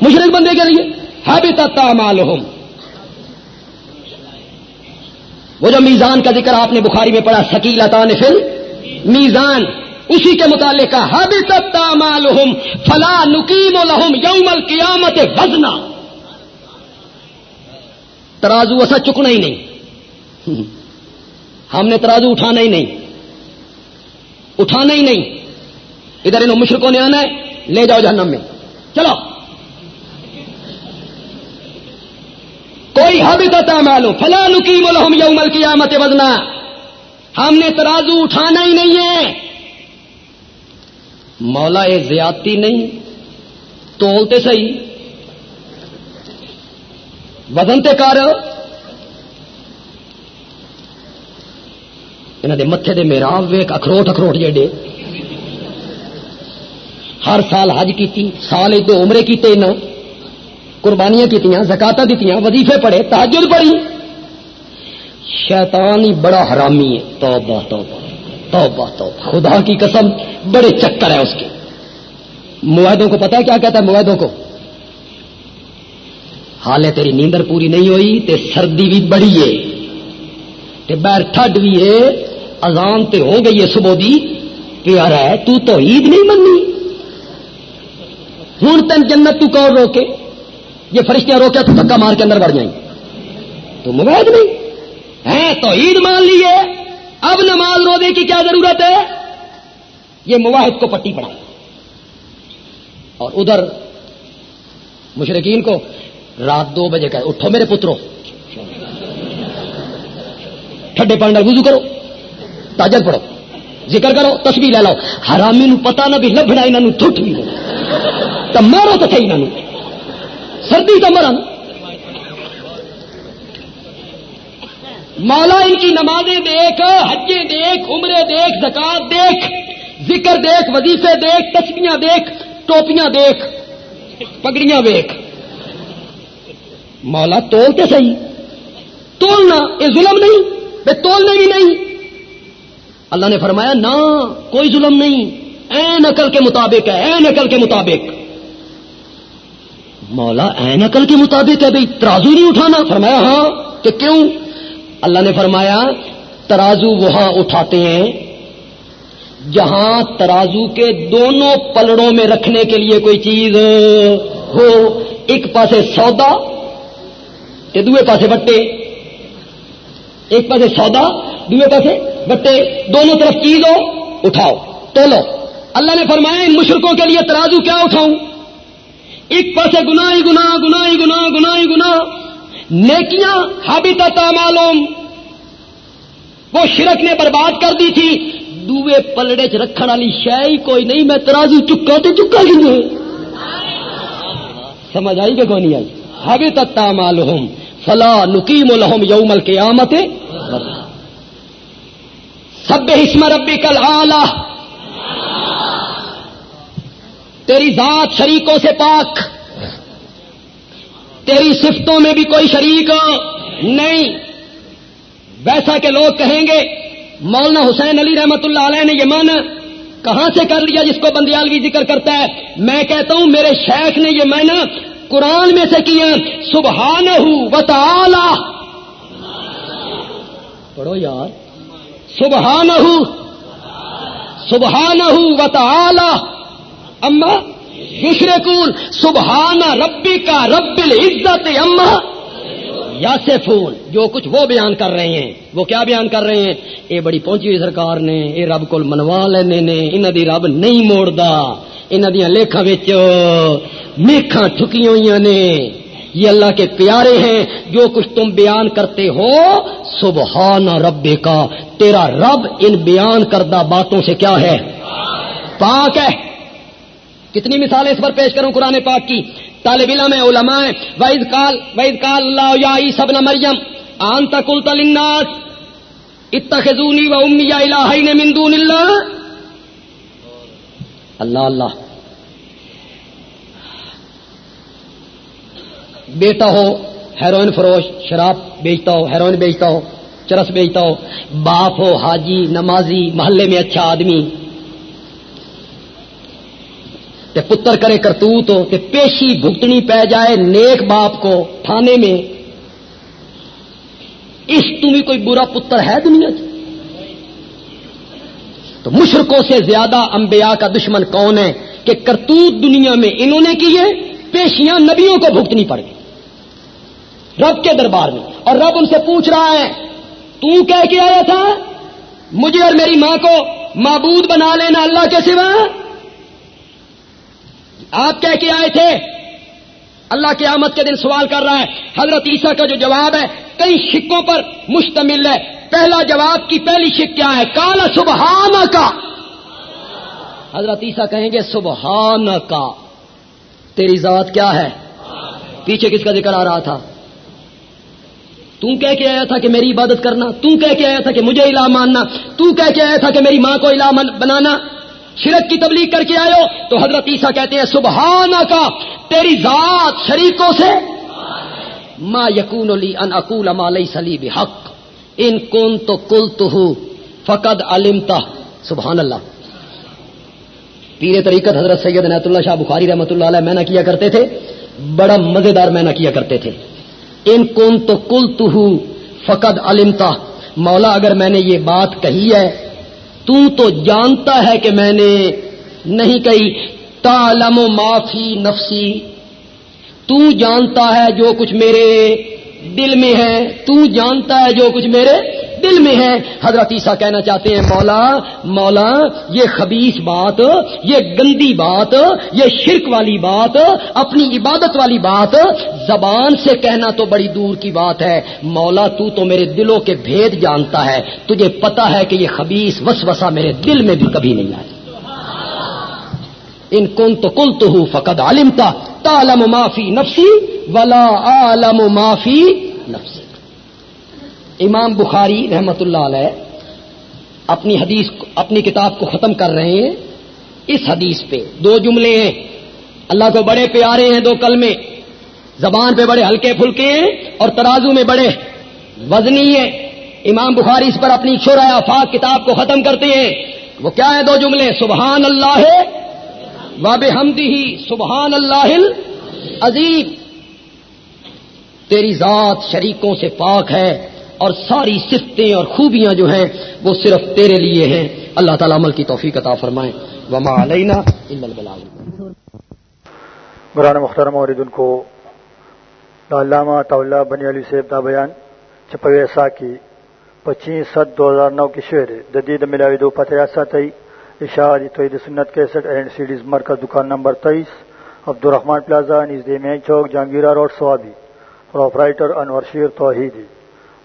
مشرق بندے کے لیے ہابی تتا معلوم وہ جو میزان کا ذکر آپ نے بخاری میں پڑھا سکیلا تان فل میزان اسی کے متعلق ہابی تتا فلا نکیم الحم یوم القیامت وزنا ترازو ایسا چکنا ہی نہیں۔ ہم نے ترازو اٹھانا ہی نہیں۔ اٹھانا ہی نہیں۔ ادھر انہوں مشرقوں نے آنا ہے، لے جاؤ جہنم میں۔ چلو۔ بھائی ہم مالو فلاں نکیم الحم یومل کی وزنا۔ ہم نے ترازو اٹھانا ہی نہیں ہے۔ مولا یہ زیادتی نہیں، تولتے صحیح۔ وزن تے کر۔ انہوں دے متے دے میرا ویک اخروٹ اخروٹ جڈے ہر سال حج کی سال دو عمرے کیتے نہ قربانیاں کی زکاتا دیتی وظیفے پڑے تاجد پڑی شیطان ہی بڑا حرامی ہے. توبہ توبہ توبہ توبہ. خدا کی قسم، بڑے چکر ہے اس کے. معاہدوں کو پتا ہے کیا کہتا ہے معاہدوں کو؟ حال ہے تیری نیندر پوری نہیں ہوئی، تے سردی بھی بڑی ہے. تے بیر ٹھڈ بھی ہے. اذان تے ہو گئی ہے صبح دی. پیارا ہے تو تو عید نہیں مننی. ہوں تین جنت تو کون روکے؟ یہ فرشتیاں روکے تو دھکا مار کے اندر بڑھ جائیں تو مواد نہیں۔ ہے تو عید مان لیے۔ اب نماز روزے کی کیا ضرورت ہے؟ یہ مواحد کو پٹی پڑا اور ادھر مشرقین کو رات دو بجے کہ اٹھو میرے پترو۔ ٹھڈے پانی وضو کرو۔ تاجر پڑھو۔ ذکر کرو تصویر لے لو۔ حرامی نو پتا نہ بھی لبڑا یہاں ٹھٹ بھی تو مارو تو صحیح یہاں سردی تو مرن۔ مولا ان کی نمازیں دیکھ، حجیں دیکھ، عمرے دیکھ، زکات دیکھ، ذکر دیکھ، وظیفے دیکھ تسبیاں دیکھ، ٹوپیاں دیکھ، پگڑیاں دیکھ۔ مولا تول کے صحیح۔ تولنا یہ ظلم نہیں، بے تولنے بھی نہیں۔ اللہ نے فرمایا، نہ، کوئی ظلم نہیں۔ اے نقل کے مطابق ہے، اے نقل کے مطابق۔ مولا، اے نقل کے مطابق ہے بھائی ترازو نہیں اٹھانا؟ فرمایا ہاں کہ کیوں؟ اللہ نے فرمایا، ترازو وہاں اٹھاتے ہیں جہاں ترازو کے دونوں پلڑوں میں رکھنے کے لیے کوئی چیز ہو۔ ایک پاسے سودا دوے پاسے بٹے۔ ایک پاسے سودا، دوے پاسے بٹے۔ دونوں طرف چیز ہو اٹھاؤ تو لو اللہ نے فرمایا، ان مشرقوں کے لیے ترازو کیا اٹھاؤں؟ ایک پاسے گنا گنا گنا گنا گنا گنا نیکیاں ہابی تا معلوم۔ وہ شرک نے برباد کر دی تھی۔ دوے پلڑے چ رکھنے والی شہ ہی کوئی نہیں، میں ترازو چکا تو چکا گی سمجھ آئی کہ کوئی نہیں آئی؟ ہابی تا معلوم۔ فلا نکیم الحم یومل کے آمت سب حسم ربی کل آلہ تیری ذات شریکوں سے پاک، تیری صفتوں میں بھی کوئی شریک نہیں۔ ویسا کہ لوگ کہیں گے، مولانا حسین علی رحمت اللہ علیہ نے یہ مان کہاں سے کر لیا جس کو بندیالوی ذکر کرتا ہے؟ میں کہتا ہوں، میرے شیخ نے یہ مانا قرآن میں سے کیا سبحان بتا پڑھو یار۔ سبحان سبحان بتا اما یشرکون، سبحان ربی کا رب العزت اما یا سے فون جو کچھ وہ بیان کر رہے ہیں۔ وہ کیا بیان کر رہے ہیں؟ اے بڑی پہنچی ہوئی سرکار نے، اے رب کو منوا لینے نے انہوں دی رب نہیں موڑدا۔ انہوں دیا لیکھا میکھا ٹھکی ہوئی نے۔ یہ اللہ کے پیارے ہیں، جو کچھ تم بیان کرتے ہو، سبحان رب کا تیرا رب ان بیان کردہ باتوں سے کیا ہے؟ پاک ہے۔ کتنی مثالیں اس پر پیش کروں قرآن پاک کی؟ طالب علم علماء وحید کال وحید کال اللہ یا سب نہ مریم آن تکل تلناس اتخذونی و امی یا الہین من دون اللہ اللہ اللہ۔ بیٹا ہو ہیروئن فروش، شراب بیچتا ہو ہیروئن بیچتا ہو، چرس بیچتا ہو، باپ ہو، حاجی، نمازی، محلے میں اچھا آدمی۔ تے پتر کرے کرتوت ہو تے پیشی بھگتنی پہ جائے نیک باپ کو تھانے میں۔ اس تمہیں کوئی برا پتر ہے دنیا چ؟ تو مشرقوں سے زیادہ انبیاء کا دشمن کون ہے کہ کرتوت دنیا میں انہوں نے کیے، پیشیاں نبیوں کو بھگتنی پڑ گئی۔ رب کے دربار میں۔ اور رب ان سے پوچھ رہا ہے، تو کہہ کے آیا تھا، مجھے اور میری ماں کو معبود بنا لینا اللہ کے سوا۔ آپ کہہ کے آئے تھے، اللہ کے آمد کے دن سوال کر رہا ہے، حضرت عیسیٰ کا جو جواب ہے، کئی شکوں پر مشتمل ہے۔ پہلا جواب کی پہلی شک کیا ہے؟ کالا سبحان کا حضرت عیسیٰ کہیں گے سبحان کا تیری ذات کیا ہے؟ پیچھے کس کا ذکر آ رہا تھا؟ تم کہہ کے آیا تھا کہ میری عبادت کرنا تم کہہ کے آیا تھا کہ مجھے الہ ماننا، تو کہہ کے آیا تھا کہ میری ماں کو الہ بنانا۔ شرک کی تبلیغ کر کے آئے ہو، تو حضرت عیسیٰ کہتے ہیں سبحان کا تیری ذات شریکوں سے، ما یقون علی ان اکول مالئی سلی حق ان کون تو کل تو فقد علمتا۔ سبحان اللہ پیر طریقت حضرت سید نیت اللہ شاہ بخاری رحمۃ اللہ علیہ میں نہ کیا کرتے تھے، بڑا مزیدار میں نہ کیا کرتے تھے۔ ان کون تو کل تو فقد علمتا۔ مولا، اگر میں نے یہ بات کہی ہے تو تو جانتا ہے کہ میں نے نہیں کہی تالم و معافی نفسی۔ تو جانتا ہے جو کچھ میرے دل میں ہے، تو جانتا ہے جو کچھ میرے دل میں ہے۔ حضرت عیسیٰ کہنا چاہتے ہیں، مولا مولا، یہ خبیص بات، یہ گندی بات، یہ شرک والی بات، اپنی عبادت والی بات، زبان سے کہنا تو بڑی دور کی بات ہے۔ مولا، تو تو میرے دلوں کے بھید جانتا ہے۔ تجھے پتا ہے کہ یہ خبیص وسوسہ میرے دل میں بھی کبھی نہیں آئے ان کن تو کل تو ہوں فقد عالم تھا تالم معافی نفسی ولا عالم معافی امام بخاری رحمت اللہ علیہ اپنی حدیث اپنی کتاب کو ختم کر رہے ہیں اس حدیث پہ۔ دو جملے ہیں۔ اللہ کو بڑے پیارے ہیں دو کلمے۔ زبان پہ بڑے ہلکے پھلکے ہیں اور ترازو میں بڑے وزنی ہیں۔ امام بخاری اس پر اپنی چھوڑا آفاق کتاب کو ختم کرتے ہیں۔ وہ کیا ہے دو جملے؟ سبحان اللہ واب حمدی سبحان اللہ عظیم تیری ذات شریکوں سے پاک ہے۔ اور ساری صفتیں اور خوبیاں جو ہیں وہ صرف تیرے لیے ہیں۔ اللہ تعالیٰ عمل کی توفیق عطا فرمائیں وما علینا قرآن مخترم اور ان کو علامہ طلّہ بنی علی سیب دا بیان چپوے سا کی پچیس ست دو ہزار نو کی شعر جدید ملاوی دو فتح ستائی اشاعتی توحید سنت کیسٹ اینڈ سیڈیز مرکز دکان نمبر تیئیس۔ عبد الرحمان پلازا نژ مین چوک، Jahangira road, Swabi. Proprietor Anwar Sher Tauhidi